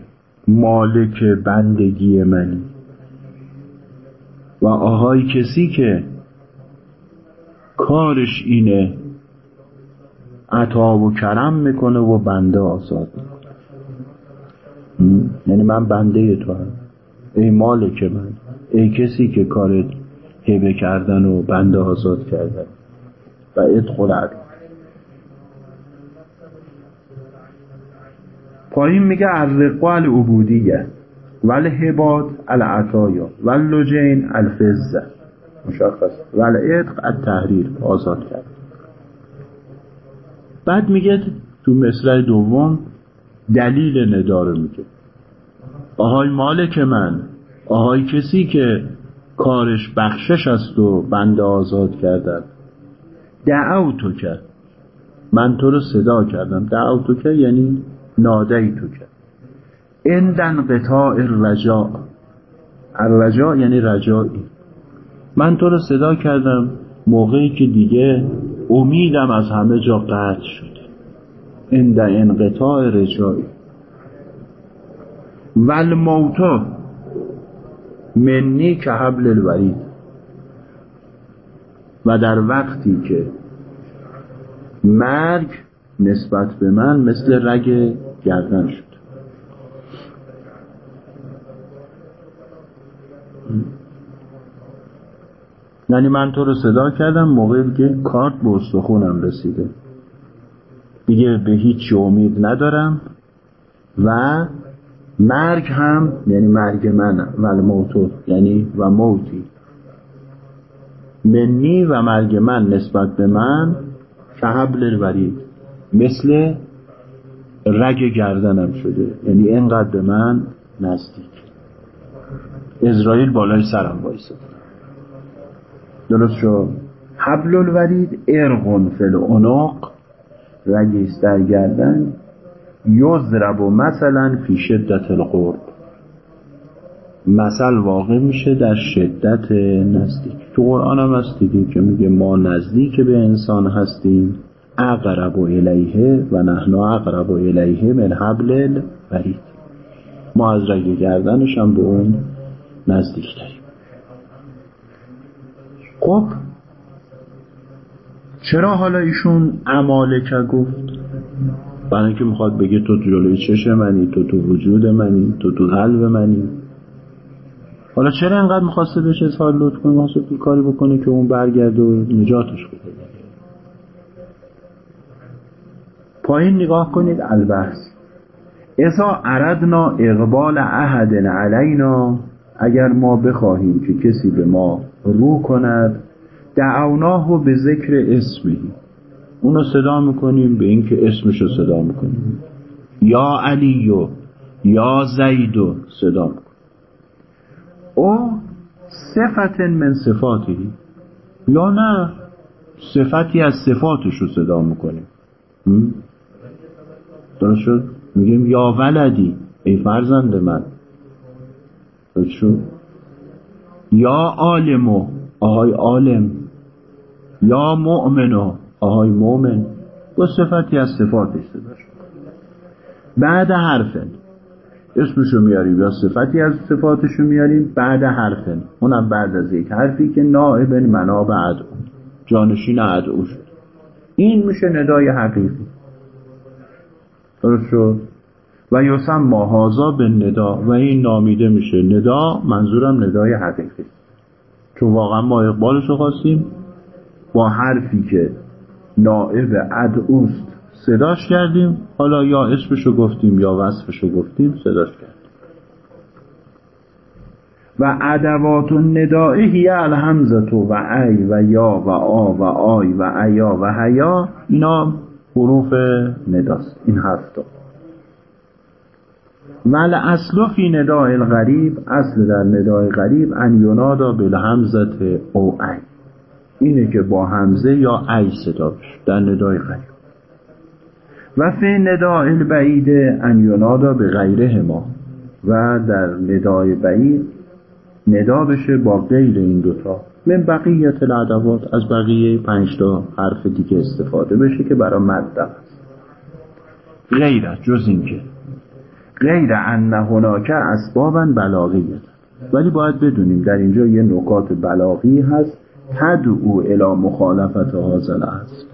مالک بندگی منی. و آهای کسی که کارش اینه عطا و کرم می‌کنه و بنده آزاد. می‌کنه یعنی من بنده تو هم. ای مالک من. ای کسی که کارت هبه کردن و بنده آزاد کردن. و ادخل عبید پایین میگه الرقا العبودیه. ول هباد العطایا. ول لجین الفزه مشخص. ول ادق التحریر. آزاد کرد. بعد میگه تو مصرع دوم دلیل نداره میگه. آهای مالک من آهای کسی که کارش بخشش است و بنده آزاد کردن. دعوتو کرد من تو رو صدا کردم. دعوتو کرد یعنی نادی تو کرد اندن قطاع الرجاء. الرجاء یعنی رجایی. من تو رو صدا کردم. موقعی که دیگه امیدم از همه جا قطع شد. اند انقطاع رجایی ول موتا منی که حبل الورید. و در وقتی که مرگ نسبت به من مثل رگ گردن شد. یعنی من تو رو صدا کردم موقعی که کارت به استخونم رسیده. دیگه به هیچ امید ندارم و مرگ هم یعنی مرگ من و موتو یعنی و موتی. منی و مرگ من نسبت به من فحبل الورید مثل رگ گردنم شده یعنی اینقدر به من نزدیک. اسرائیل بالای سرم وایساده درست شد؟ حبل الورید ارغن فل اوناق رگیست در گردن یضرب و مثلا فی شدت القرب مثل واقع میشه در شدت نزدیک. تو قرآن هم هست که میگه ما نزدیک به انسان هستیم. اقرب الیه و نحن اقرب الیه من حبل الورید. ما از رگ گردنش هم به اون نزدیک داریم خب چرا حالا ایشون امالکه گفت؟ برای اینکه می‌خواد بگه تو جلوی چش منی تو تو وجود منی تو تو قلب منی. حالا چرا انقدر می‌خواسته بهش اظهار لطف کنه؟ می‌خواسته کاری بکنه که اون برگرده و نجاتش بده. پایین نگاه کنید البحث ازا اردنا اقبال احد علینا اگر ما بخواهیم که کسی به ما رو کند دعوناه به ذکر اسمی. اونو صدا می‌کنیم به اینکه اسمش رو صدا می‌کنیم. یا علیو یا زیدو صدا می‌کنیم. او صفت من صفاتی یا نه صفتی از صفاتش رو صدا می‌کنیم. درست شد؟ میگیم یا ولدی ای فرزند من. درست شد؟ یا عالمو آهای عالم. یا مؤمنو آهای مؤمن با صفتی از صفاتش صدا شد بعد حرفن. اسمشو میاریم یا صفتی از صفاتشو میاریم بعد حرفن. اونم بعد از یک حرفی که نائب مناب ادعو جانشین ادعو شد. این میشه ندای حقیقی. درست شد؟ و یوسم ماهازا به ندا و این نامیده میشه. ندا منظورم ندای حقیقی. چون واقعا ما اقبالش رو خواستیم. با حرفی که نائب ادعوست صداش کردیم. حالا یا اسمشو گفتیم یا وصفشو گفتیم صداش کردیم. و ادوات ندائه هی الهمزت و ای و یا و آ و آی و ایا و هیا اینا حروف نداست. این هفتا ول اصل فی نداء الغریب اصل در ندای غریب ان ینادا بالهمزت او ای اینه که با همزه یا ای صدا در ندای غریب و فی نداء البعید ان ینادا به غیره ما و در ندای بعید ندا بشه با غیر این دوتا. من بقیت الادوات از بقیه پنجتا حرف دیگه استفاده بشه که برای مد است. غیر جز این که غیر ان هناک اسبابا بلاغیت. ولی باید بدونیم در اینجا یه نکات بلاغی هست. تدعو الى مخالفت حاضل است.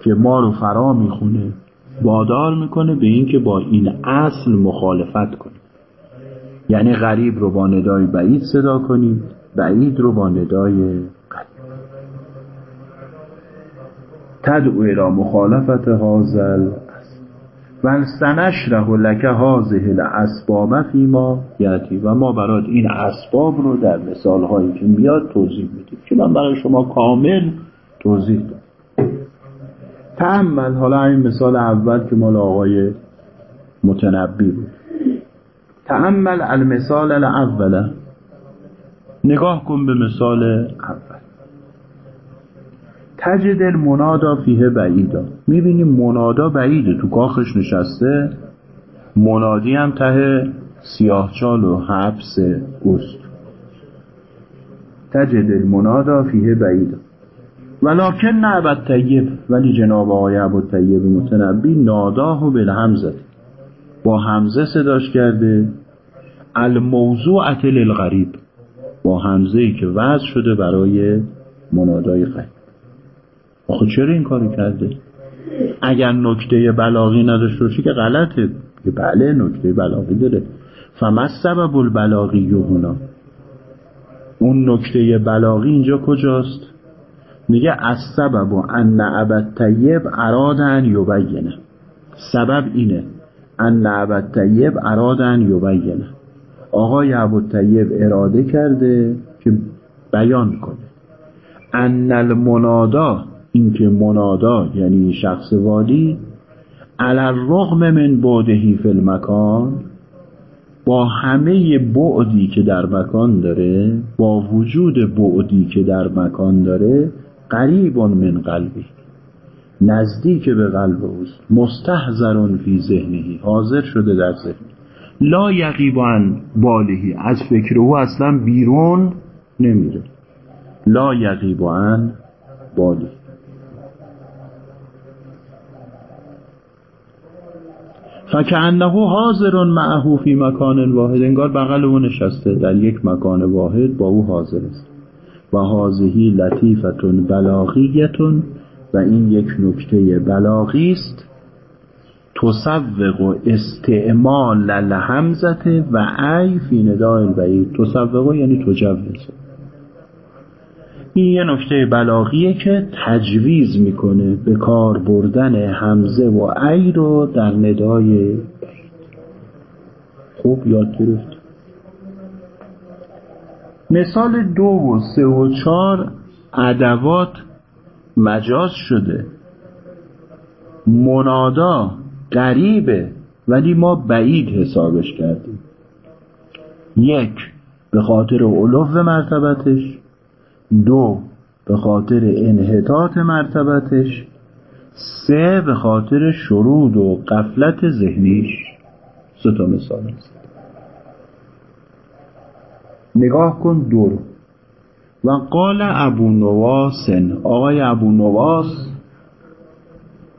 که ما رو فرا می‌خونه وادار می‌کنه به اینکه با این اصل مخالفت کنیم. یعنی غریب رو با ندای بعید صدا کنیم بعید رو با ندای غریب. تدعو الى مخالفت حاضل و سنشره لک هازه الاسباب فیما یعتی و ما برات این اسباب رو در مثال هایی که میاد توضیح میدیم. که من برای شما کامل توضیح دادم تعمل حالا این مثال اول که مال آقای متنبی بود. تعمل المثال الاول. نگاه کن به مثال اول. تجد المنادا فیه بعیدا. می‌بینیم منادا بعیده. تو کاخش نشسته. منادی هم ته سیاهچال و حبس اوست تجد المنادا فیه بعیدا. ولکن نه طیب. ولی جناب آقای عبد طیب متنبی ناداه به همزه با همزه صداش کرده. الموضوعت للغریب. با همزه ای که وضع شده برای منادای غریب. آخه چرا این کاری کرده؟ اگر نکته بلاغی نداشته باشه که غلطه. بله نکته بلاغی داره. فما سبب البلاغی هنا. اون نکته بلاغی اینجا کجاست؟ میگه از سبب و ان عبد طیب ارادن یبینه. سبب اینه. ان عبد طیب ارادن یبینه. آقای عبد طیب اراده کرده که بیان کنه. ان المنادا اینکه منادا یعنی شخص والی علی الرغم من بعدهی فی المکان با همه بعدی که در مکان داره با وجود بعدی که در مکان داره قریب من قلبی. نزدیک به قلب اوست. مستحضرون فی ذهنهی. حاضر شده در ذهن. لا یقیب عن بالهی از فکر او اصلا بیرون نمیره. لا یقیب عن بالی فکعنه حاضر معه فی مکان واحد. انگار بغل او نشسته. در یک مکان واحد با او حاضر است. و حاضهی لطیفتون بلاغیتون. و این یک نکته بلاغی است. تصوق استعمال الهمزت و ای فی نداء البعید. تصوق یعنی تجوز. این یه نکته بلاغیه که تجویز می‌کنه به کار بردن همزه و ای رو در ندای خوب یاد گرفت. مثال دو و سه و چار ادوات مجاز شده. منادا قریبه ولی ما بعید حسابش کردیم. یک به خاطر علو مرتبتش. دو به خاطر انحطاط مرتبتش. سه به خاطر شرود و قفلت ذهنیش. سه تا مثال است نگاه کن دور و قال ابو نواسن. آقای ابو نواس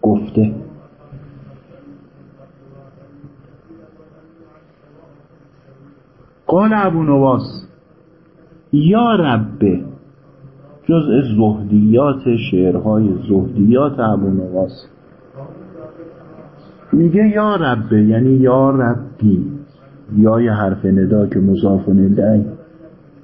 گفته. قال ابو نواس یا ربه جزء زهدیات شعرهای زهدیات ابو نواس میگه یا ربه یعنی یا ربی یا یه حرف ندا که مضاف الیه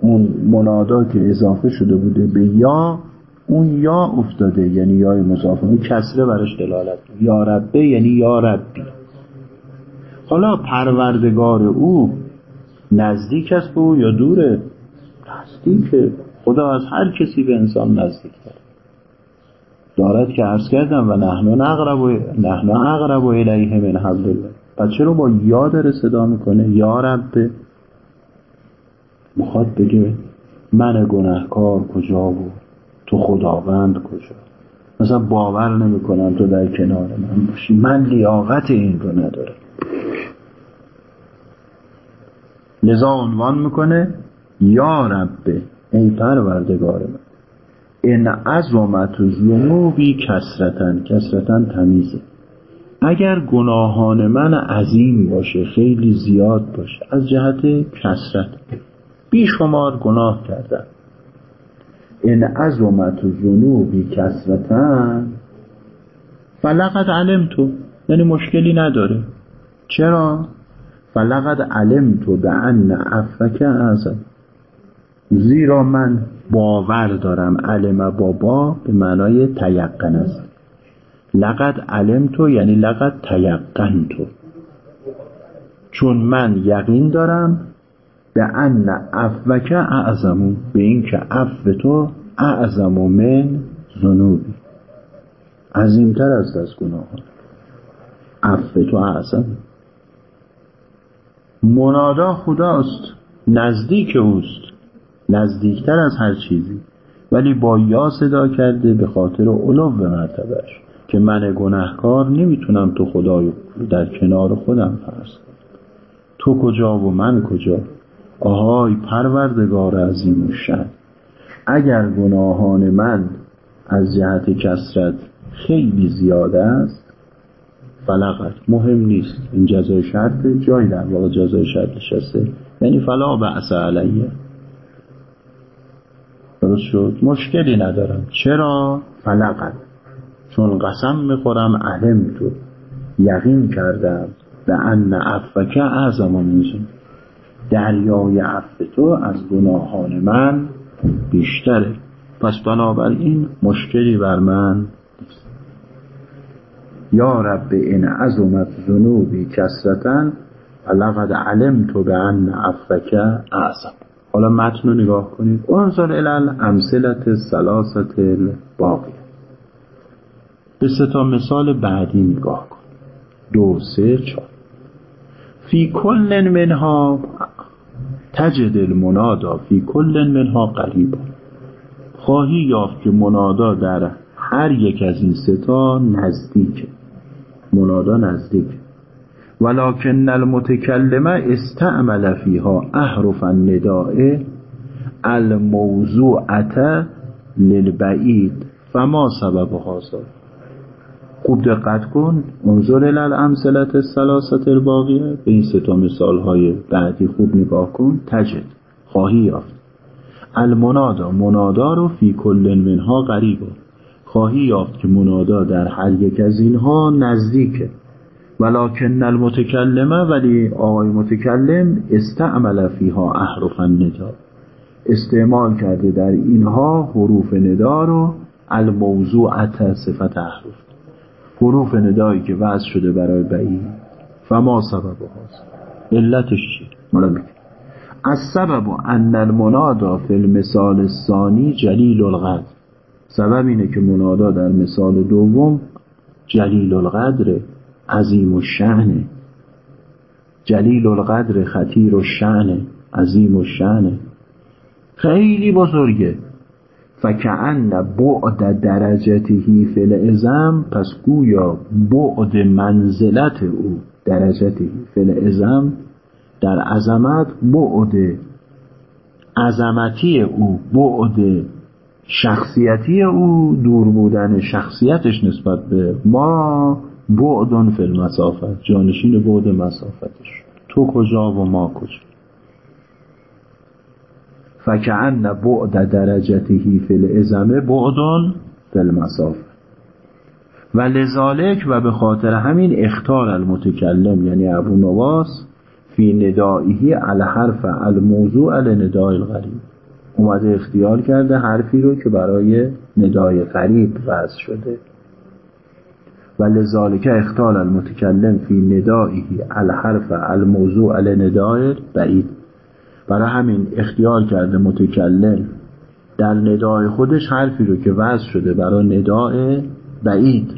اون منادا که اضافه شده بوده به یا اون یا افتاده یعنی یای مضاف. اون کسره برش دلالت یا ربه یعنی یا ربی. حالا پروردگار او نزدیک است به او یا دوره؟ نزدیکه. خدا از هر کسی به انسان نزدیک داره دارد که عرض کردم و نحن اقرب نحن اقرب الیه من حبل الله. پس چرا با یا داره صدا می‌کنه؟ یا رب. می‌خواد بگه من گناهکار کجا بود تو خداوند کجا؟ مثلا باور نمی‌کنم تو در کنار من باشی. من لیاقت این رو ندارم. لذا عنوان می‌کنه یا ربه ای پروردگار من. این عظمت ذنوبی کسرتن کسرتن تمیزه. اگر گناهان من عظیم باشه خیلی زیاد باشه از جهت کسرت بیشمار گناه کردم این عظمت ذنوبی کسرتن فلقد علم تو یعنی مشکلی نداره. چرا؟ فلقد علم تو به ان عفک اعظم زیرا من باور دارم علم بابا به معنای تیقن است. لقد علم تو یعنی لقد تیقن تو چون من یقین دارم به ان عفوک اعظمو به اینکه عفو تو اعظم من ذنوبی. عظیمتر است از گناهان. عفو تو اعظم. منادا خداست نزدیک اوست. نزدیکتر از هر چیزی. ولی با یا صدا کرده به خاطر علو مرتبهش که من گناهکار نمی‌تونم تو خدای در کنار خودم فرض تو کجا و من کجا؟ آهای پروردگار عظیم و شد اگر گناهان من از جهت کسرت خیلی زیاده است فلقت مهم نیست. این جزای شرط جای در واقع جزای شرط نشسته. یعنی فلا بعث علیه. درست شد؟ مشکلی ندارم. چرا؟ فلقت چون قسم می‌خورم علم تو. یقین کردم. به ان عفوک اعظم میزون دریای عفو تو از گناهان من بیشتره. پس بنابراین مشکلی بر من یا رب این عظمت ذنوبی کسرتن لقد علمت به ان عفوک اعظم. حالا متن رو نگاه کنید. انظر الال امثلت سلاست باقی. به ستا مثال بعدی نگاه کن دو سه چهار. فی کل منها تجد المنادا فی کل منها قریبا خواهی یافت که منادا در هر یک از این ستا نزدیک منادا نزدیک ولکن المتکلمه استعمل فیها احرف النداء الموضوعه للبعید فما سبب حاصل خوب دقت کن. انظر الامثلت الثلاثه الباقیه. به این سه تا مثال های بعدی خوب نگاه کن. تجد. خواهی یافت. المنادا منادا رو فی کل منها قریبا خواهی یافت که منادا در هر یک از اینها نزدیکه. ولکن المتکلمه ولی آقای متکلم استعمل فیها احرف الندا استعمال کرده در اینها حروف ندا رو الموضوعت صفت احرف. حروف ندایی که وضع شده برای بعید. فما سبب هاست علتش چی؟ از سبب ان المنادا فی المثال الثانی جلیل الغد سبب اینه که منادا در مثال دوم جلیل القدر عظیم و شعنه جلیل القدر خطیر و شعنه عظیم و شعنه خیلی بزرگه. فکعن بعد درجته فل ازم پس گویا بعد منزلت او درجته فل ازم در عظمت بعد عظمتی او بعد شخصیتی او دور بودن شخصیتش نسبت به ما بعدن فی المسافت جانشین بعد مسافتش. تو کجا و ما کجا؟ فکعن بعد درجته فی الازمه بعدن فی المسافت. و لذالک و به خاطر همین اختار المتکلم یعنی ابو نواس فی ندائیه الحرف الموضوع ندای الغریب. اومده اختیار کرده حرفی رو که برای ندای غریب وضع شده. و لذالک اختار المتکلم فی ندائیه الحرف الموضوع ندای بعید. برای همین اختیار کرده متکلم در ندای خودش حرفی رو که وضع شده برای ندای بعید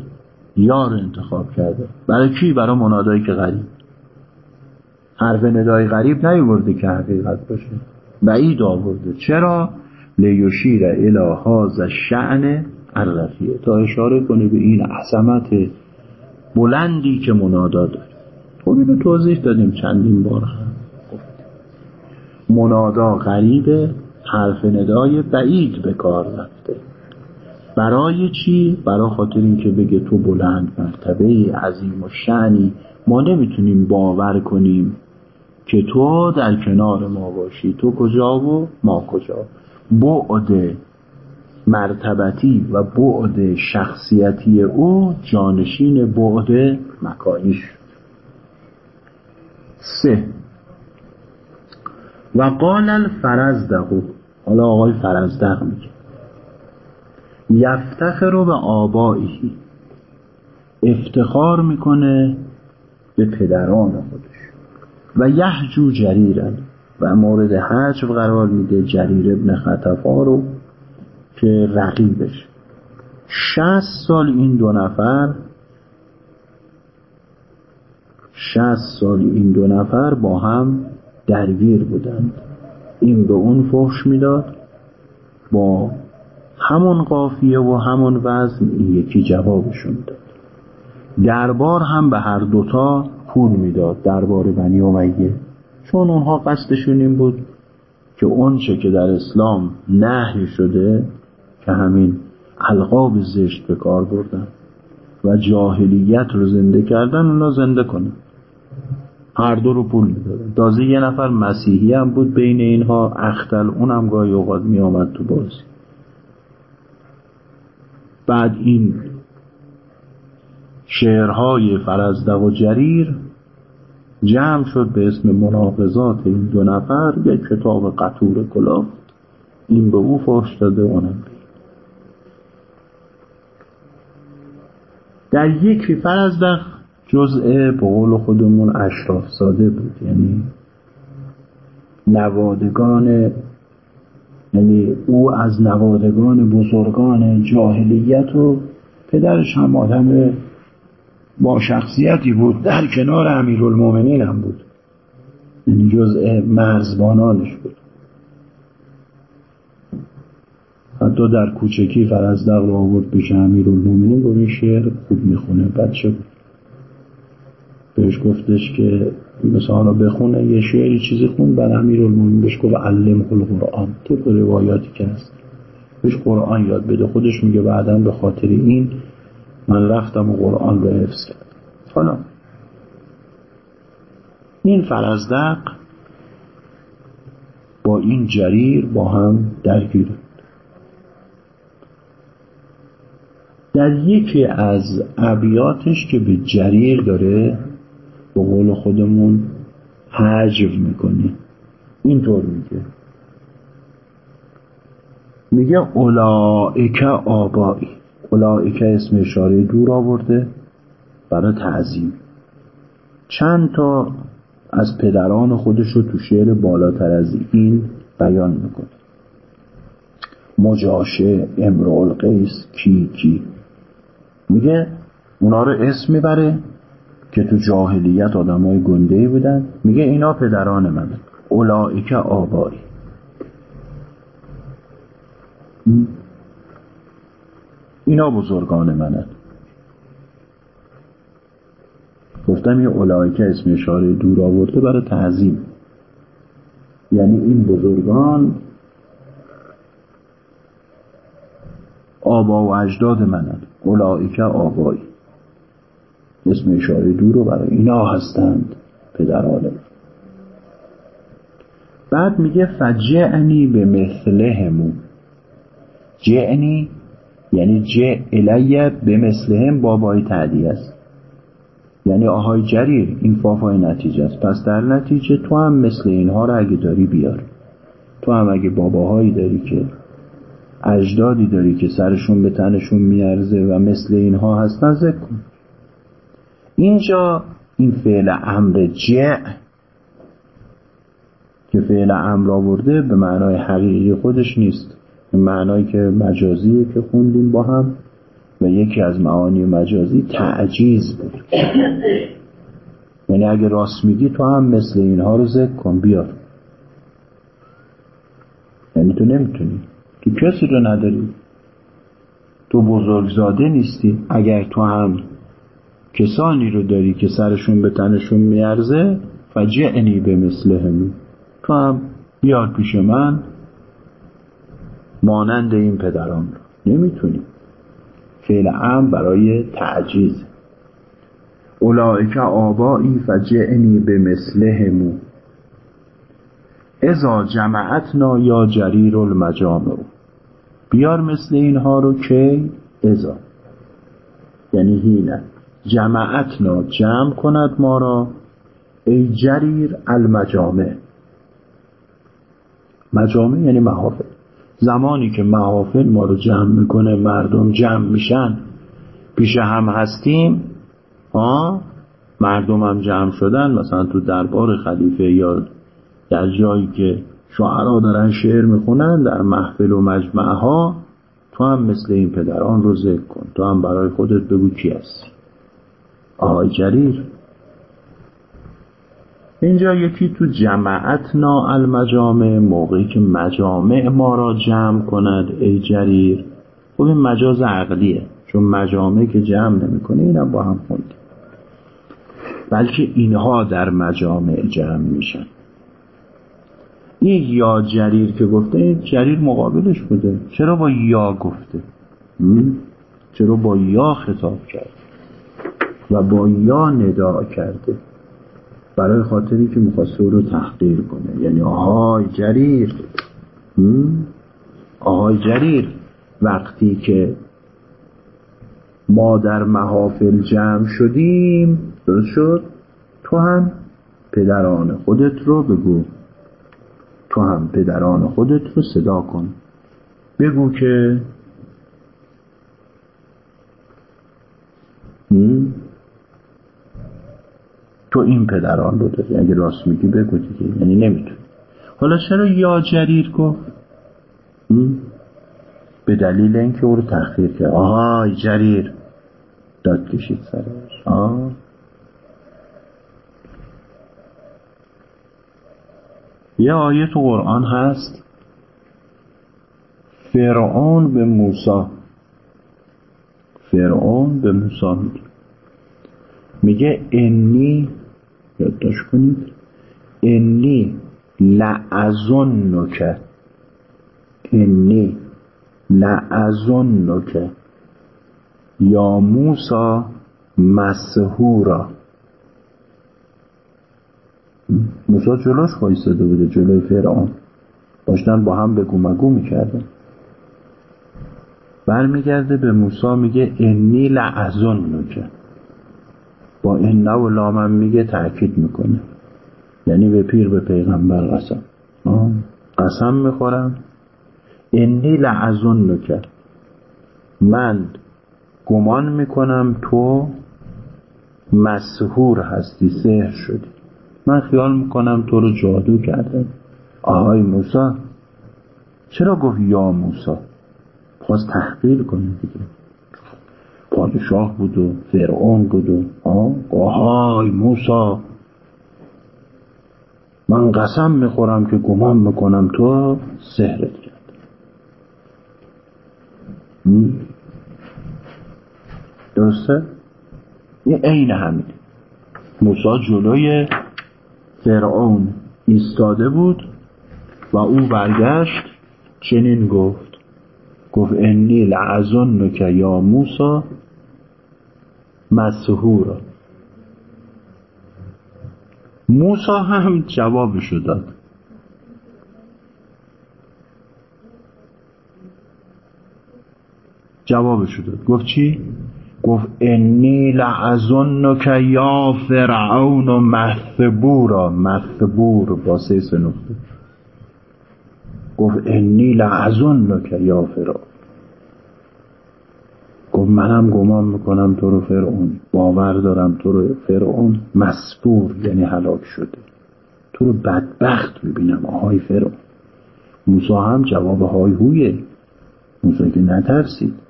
یار انتخاب کرده. برای کی؟ برای منادایی که غریب. حرف ندای غریب نیورده که حقیقت باشه. بعید آورده. چرا؟ لیوشیر الهاز شعن الرفیه تا اشاره کنه به این عظمت بلندی که منادا داره. خب اینو توضیح دادیم چندین بار. هم منادا غریبه حرف ندای بعید به کار رفته. برای چی؟ برای خاطر اینکه بگه تو بلند مرتبه عظیم و شعنی ما نمی‌تونیم باور کنیم که تو در کنار ما باشی. تو کجا و ما کجا؟ بعد مرتبتی و بعد شخصیتی او جانشین بعد مکانیش سه. و قال الفرزدق حالا آقای فرزدق میگه. یفتخر رو به آبایی افتخار می‌کنه به پدران خودش. و یحجو جریرن. و مورد حجر قرار میده جریر ابن خطفا رو. که رقیبش شست سال این دو نفر شست سال این دو نفر با هم درگیر بودند. این به اون فحش می‌داد با همون قافیه و همون وزن این یکی جوابشون داد. دربار هم به هر دوتا پول می‌داد دربار بنی امیه. چون اونها قصدشون این بود که اونچه که در اسلام نهی شده که همین القاب زشت به کار بردن و جاهلیت رو زنده کردن اونا زنده کنن. هر دو رو پول می‌دادن. تازه یه نفر مسیحی هم بود بین اینها اختل اونم گاهی اوقات می آمد تو بازی. بعد این شعرهای فرزدق و جریر جمع شد به اسم مناقضات این دو نفر. یک کتاب قطور کلافت این به او فاش داده اونم در یکی فرزدق جزء به قول خودمون اشراف ساده بود. یعنی نوادگان یعنی او از نوادگان بزرگان جاهلیت و پدرش هم آدم با شخصیتی بود. در کنار امیرالمومنین هم بود. یعنی جزء مرزبانانش بود. حتی در کوچکی فرزدق رو آورد پیش امیرالمومنین با این شعر خوب می‌خونه. بچه بهش گفتش که مثلا بخونه یه شعری چیزی خون بعد امیرالمومنین بهش گفت علم القرآن. طبق روایاتی که هست. بهش قرآن یاد بده. خودش میگه بعدا به خاطر این من رفتم و قرآن رو حفظ کردم. حالا این فرزدق با این جریر با هم درگیر. در یکی از ابیاتش که به جریر داره به قول خودمون حجو می‌کنه. اینطور میگه. میگه اولائک آبایی اولائک اسم اشاره دور آورده برای تعظیم. چند تا از پدران خودش رو تو شعر بالاتر از این بیان می‌کنه. مجاشه امرول قیس کی کی میگه اونا رو اسم می‌بره که تو جاهلیت آدمای گنده بودن. میگه اینا پدران من. اولائک آبایی. اینا بزرگان منن. گفتم یه اولائک اسم اشاره دور آورده برای تعظیم. یعنی این بزرگان آبا و اجداد منن. اولائک آبایی اسم اشاره دور رو برای اینا هستند پدران من بعد میگه فجعنی به مثلهمون. جعنی یعنی جع الیه به مثلهم بابای تعدیه است. یعنی آهای جریر این فافای نتیجه است. پس در نتیجه تو هم مثل اینها رو اگه داری بیار. تو هم اگه باباهایی داری که اجدادی داری که سرشون به تنشون میارزه و مثل اینها هستن ذکر کن. اینجا این فعل امر جع که فعل امر آورده به معنای حقیقی خودش نیست. به معنایی که مجازیه که خوندیم با هم و یکی از معانی مجازی تعجیز بود یعنی اگه راست میگی تو هم مثل اینها رو ذکر کن بیار. یعنی تو نمی‌تونی. تو کسی رو نداری. تو بزرگزاده نیستی. اگر تو هم کسانی رو داری که سرشون به تنشون میارزه فجعنی به مثل همین. تو هم بیار پیش من. مانند این پدران رو. نمی‌تونی. فعل ام برای تعجیز. اولائک آبایی فجعنی به مثلهمو ازا جمعتنا یا جریر المجامع بیار مثل اینها رو که ازا یعنی هینه جمعتنا جمع کند ما را. ای جریر المجامع. مجامع یعنی محافل. زمانی که محافل ما رو جمع می‌کنه مردم جمع میشن. پیش هم هستیم ها مردم هم جمع شدن. مثلا تو دربار خلیفه یا در جایی که شعرا دارن شعر می‌خونن در محفل و مجمع ها تو هم مثل این پدران رو ذکر کن. تو هم برای خودت بگو کی هستی. آهای جریر. اینجا یکی تو جمعت نا المجامع موقعی که مجامع ما را جمع کند. ای جریر خب این مجاز عقلیه. چون مجامع که جمع نمی‌کنه اینم با هم خوند بلکه اینها در مجامع جمع میشن. این یا جریر که گفته جریر مقابلش بوده. چرا با یا گفته؟ چرا با یا خطاب کرد و با یا ندا کرده. برای خاطری که می‌خواسته رو تحقیر کنه. یعنی آهای جریر. آهای جریر. وقتی که ما در محافل جمع شدیم درست شد؟ تو هم پدران خودت رو بگو. تو هم پدران خودت رو صدا کن. بگو که تو این پدران رو داری. اگه راست میگی بگو دیگه. یعنی نمی‌تونی. حالا چرا یا جریر گفت؟ به دلیل اینکه او رو تخفیر کرد. آهای جریر. داد کشید سرش. آه. یه آیه تو قرآن هست. فرعون به موسی. فرعون به موسی میگه. میگه انی یادداشت کنید. انی لعظنک. انی لعظنک. یا موسا مسهورا موسا جلوش وایستاده بوده جلوی فرعون. داشتن با هم بگو مگو می‌کردن. برمیگرده به موسی میگه انی لعظنک. با این و لامن میگه تأکید می‌کنه. یعنی به پیر به پیغمبر قسم. قسم می‌خورم. انی لعزون نکر من گمان می‌کنم تو مسهور هستی سهر شدی. من خیال می‌کنم تو رو جادو کرده. آهای موسا چرا گفت یا موسا؟ خواست تحقیر کنه دیگه. پادشاه بود و فرعون بود و آهای موسا. من قسم می‌خورم که گمان می‌کنم تو سهرت کرد. درسته؟ یه عین همین. موسا جلوی فرعون ایستاده بود و او برگشت چنین گفت گفت انی که یا موسا مسهورا موسا هم جوابشو داد. جوابشو داد. گفت چی؟ گفت انی که یا فرعون مثبورا مثبور با سه نقطه. گفت انی که یا فرعون. گفت منم گمان می‌کنم تو رو فرعون. باور دارم تو رو فرعون مسبور یعنی هلاک شده. تو رو بدبخت می‌بینم آهای فرعون. موسا هم جواب های هویه. موسا که نترسید.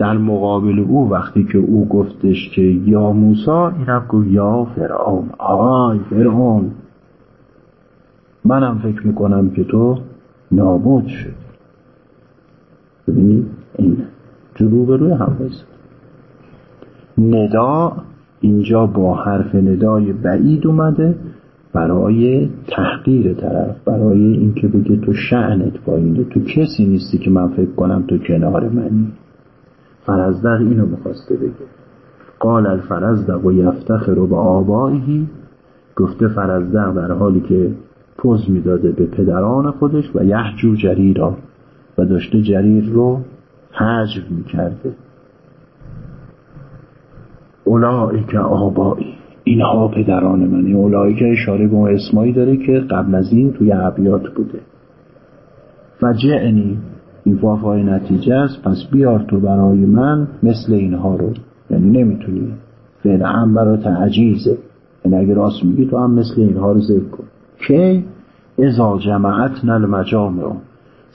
در مقابل او وقتی که او گفتش که یا موسا اینم گفت یا فرعون. آهای فرعون منم فکر می‌کنم که تو نابود شد ببینید اینه تو به روی هم ندا اینجا با حرف ندای بعید اومده برای تحقیر طرف برای اینکه بگه تو شعنت پایینه تو کسی نیستی که من فکر کنم تو کنار منی. فرزدق اینو می‌خواسته بگه. قال الفرزدق و یفتخر به آبائهی گفته فرزدق در حالی که پوز می‌داده به پدران خودش و یحجو جریرا و داشته جریر رو حجب می‌کرده. که آبایی. اینها پدران منه که اشاره به اسمایی داره که قبل از این توی عبیات بوده. فجعنی. فافای نتیجه است. پس بیار تو برای من مثل اینها رو. یعنی نمی‌تونی. فعل هم برای تعجیزه یعنی اگه راست میگی تو هم مثل اینها رو ذکر کن. کی ازا جمعت نل مجامع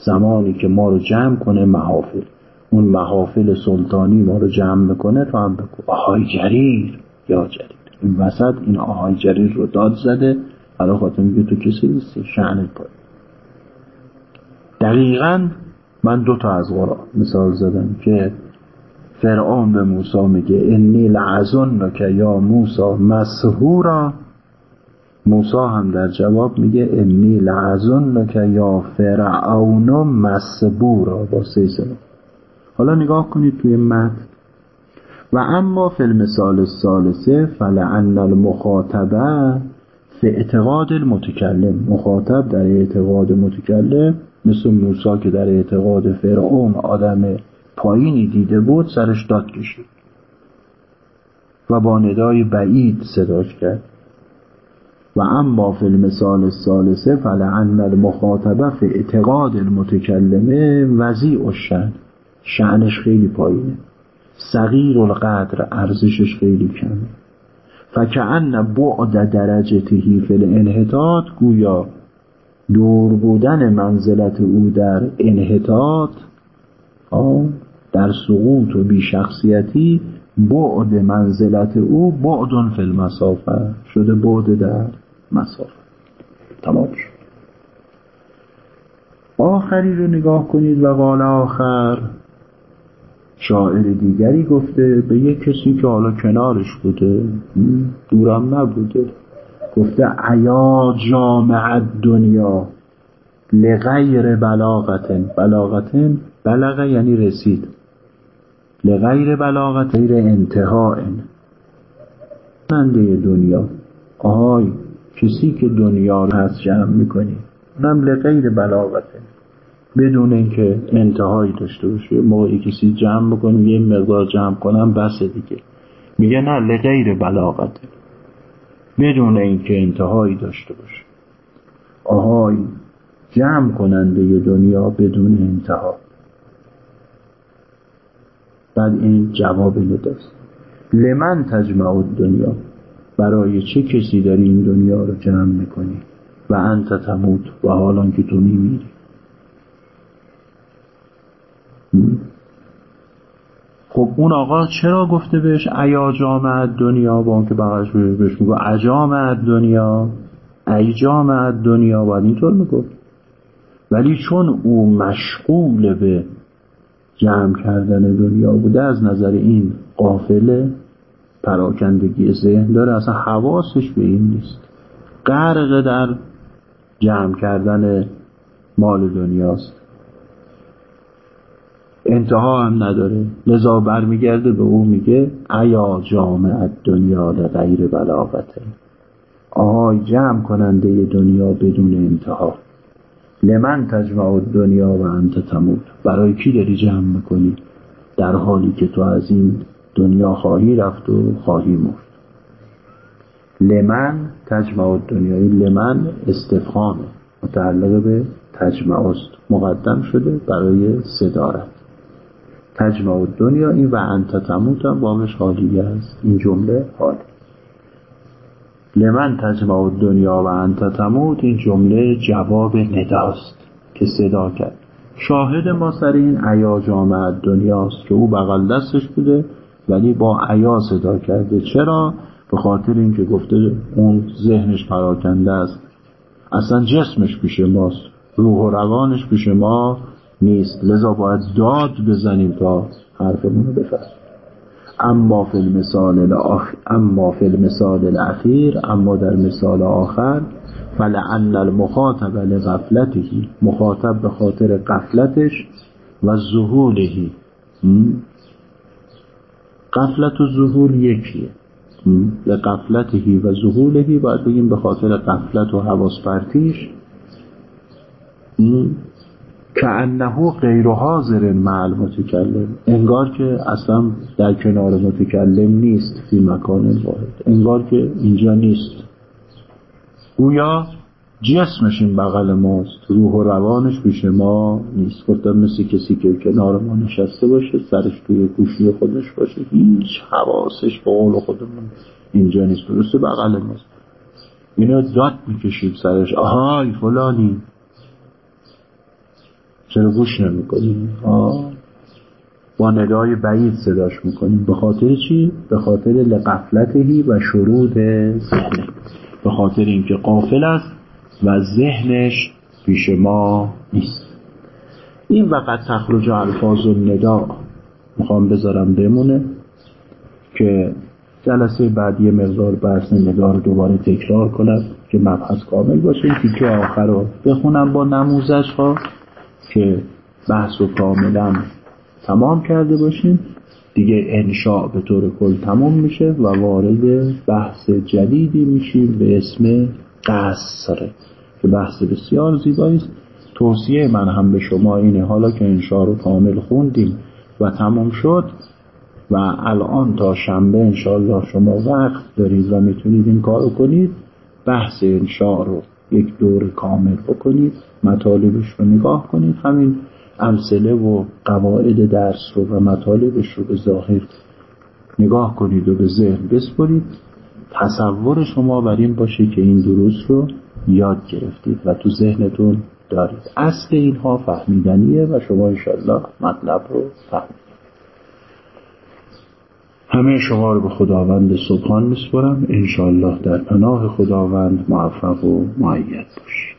زمانی که ما رو جمع کنه محافل. اون محافل سلطانی ما رو جمع می‌کنه تو هم بگو. آهای جریر. یا جریر. این وسط این آهای جریر رو داد زده. برای خاطر میگه تو کسی نیستی. شعنت پای دقیقا من دو تا از قرآن مثال زدم که فرعون به موسی میگه انی لعظن که یا موسی مسهورا موسی هم در جواب میگه انی لعظن که یا فرعون مسبورا. با سه حالا نگاه کنید توی متن. و اما فی المثال الثالثه فلعن المخاطبه فی اعتقاد المتکلم. مخاطب در اعتقاد متکلم مثل موسی که در اعتقاد فرعون آدم پایینی دیده بود سرش داد کشید. و با ندای بعید صداش کرد. و اما فی المثال الثالثه فلعن المخاطبه فی اعتقاد المتکلمه وضیع الشن شعنش خیلی پایینه. صغیر القدر ارزشش خیلی کمه. فکعن بعد درجته فی الانحطاط گویا دور بودن منزلت او در انحطاط در سقوط و بیشخصیتی بعد منزلت او بعد فی المسافه شده بعد در مسافه. تمام شد. آخری رو نگاه کنید و قال آخر. شاعر دیگری گفته به یک کسی که حالا کنارش بوده دورم نبوده. گفته عیا جامع دنیا لغیر بلاغتن؟ بلاغتن بلغه یعنی رسید. لغیر بلاغت غیر انتها ننده دنیا. آهای کسی که دنیا رو هست جمع می‌کنی. اونم لغیر بلاغته بدون اینکه انتهایی داشته باشه موقعی کسی جمع بکنیم یه مقدار جمع کنم بس دیگه. میگه نه لغیر بلاغته بدون اینکه انتهایی داشته باشه. آهای جمع کننده دنیا بدون انتها. بعد این جواب نداست لمن تجمع دنیا برای چه کسی داری این دنیا رو جمع می‌کنی؟ و انت تموت؟ و حالا که تو میمیری. خب اون آقا چرا گفته بهش ایا جامع دنیا با اون که بغلش بهش میگه اجامع دنیا؟ ای جامع دنیا؟ باید اینطور می‌گفت. ولی چون او مشغول به جمع کردن دنیا بوده از نظر این قافله پراکندگی ذهن داره. اصلا حواسش به این نیست. غرق در جمع کردن مال دنیاست. انتها هم نداره. لذا برمیگرده به او میگه ایا جامع دنیا غیر بلاغته آهای جمع کننده دنیا بدون انتها. لمن تجمع دنیا و انت تموت. برای کی داری جمع می‌کنی؟ در حالی که تو از این دنیا خواهی رفت و خواهی مرد. لمن تجمع دنیا این لمن استفهامه. متعلق به تجمع است. مقدم شده برای صدارت. تجمع دنیا این و انت تموت هم بابش حالیه است. این جمله حالی لمن تجمع دنیا و انت تموت این جمله جواب نداست که صدا کرد. شاهد ما سر این عیا جامع دنیاست که او بغل دستش بوده ولی با عیا صدا کرده. چرا؟ به خاطر اینکه گفته اون ذهنش پراکنده است. اصلا جسمش پیش ماست روح و روانش پیش ما نیست. لذا باید داد بزنیم تا حرفمون رو بفرد اما فی المثال الاخ... اما فی المثال الاخیر اما در مثال آخر فلعن المخاطب لغفلته مخاطب به خاطر قفلتش و ظهولهی قفلت و ظهول یکیه. لقفلتهی و ظهولهی باید بگیم به خاطر قفلت و حواس پرتیش که انه غیر حاضر مع متکلم. انگار که اصلا در کنار متکلم نیست فی مکان واحد. انگار که اینجا نیست. گویا جسمش این بغل ماست. روح و روانش پیش ما نیست. گفتم مثل کسی که کنار ما نشسته باشه سرش توی گوشی خودش باشه. هیچ حواسش به قول خودمون اینجا نیست. درسته بغل ماست. اینو داد می‌کشید سرش. آهای فلانی. چرا گوش نمی‌کنیم؟ با ندای بعید صداش می‌کنیم. به خاطر چی؟ به خاطر لقفلتهی و شروط ذهنه به خاطر اینکه قافل است و ذهنش پیش ما نیست. این وقت تخرج الفاظ و ندا می‌خوام بذارم بمونه که جلسه بعد یه مقدار بحث ندا رو دوباره تکرار کنم که مبحث کامل باشه. تیکه آخر رو بخونم با نموزش ها. که بحث رو کاملا تمام کرده باشیم. دیگه انشاء به طور کل تمام میشه و وارد بحث جدیدی میشیم به اسم قصر که بحث بسیار زیبایی است. توصیه من هم به شما اینه. حالا که انشاء رو کامل خوندیم و تمام شد و الان تا شنبه انشاءالله شما وقت دارید و می‌تونید این کار کنید بحث انشاء رو یک دور کامل بکنید مطالبش رو نگاه کنید همین امثله و قواعد درس رو و مطالبش رو به ظاهر نگاه کنید و به ذهن بسپرید. تصور شما بر این باشه که این دروس رو یاد گرفتید و تو ذهنتون دارید. اصل اینها فهمیدنیه و شما انشالله مطلب رو فهمید همه شما رو به خداوند سبحان میسپرم انشالله در پناه خداوند موفق و معید باشید.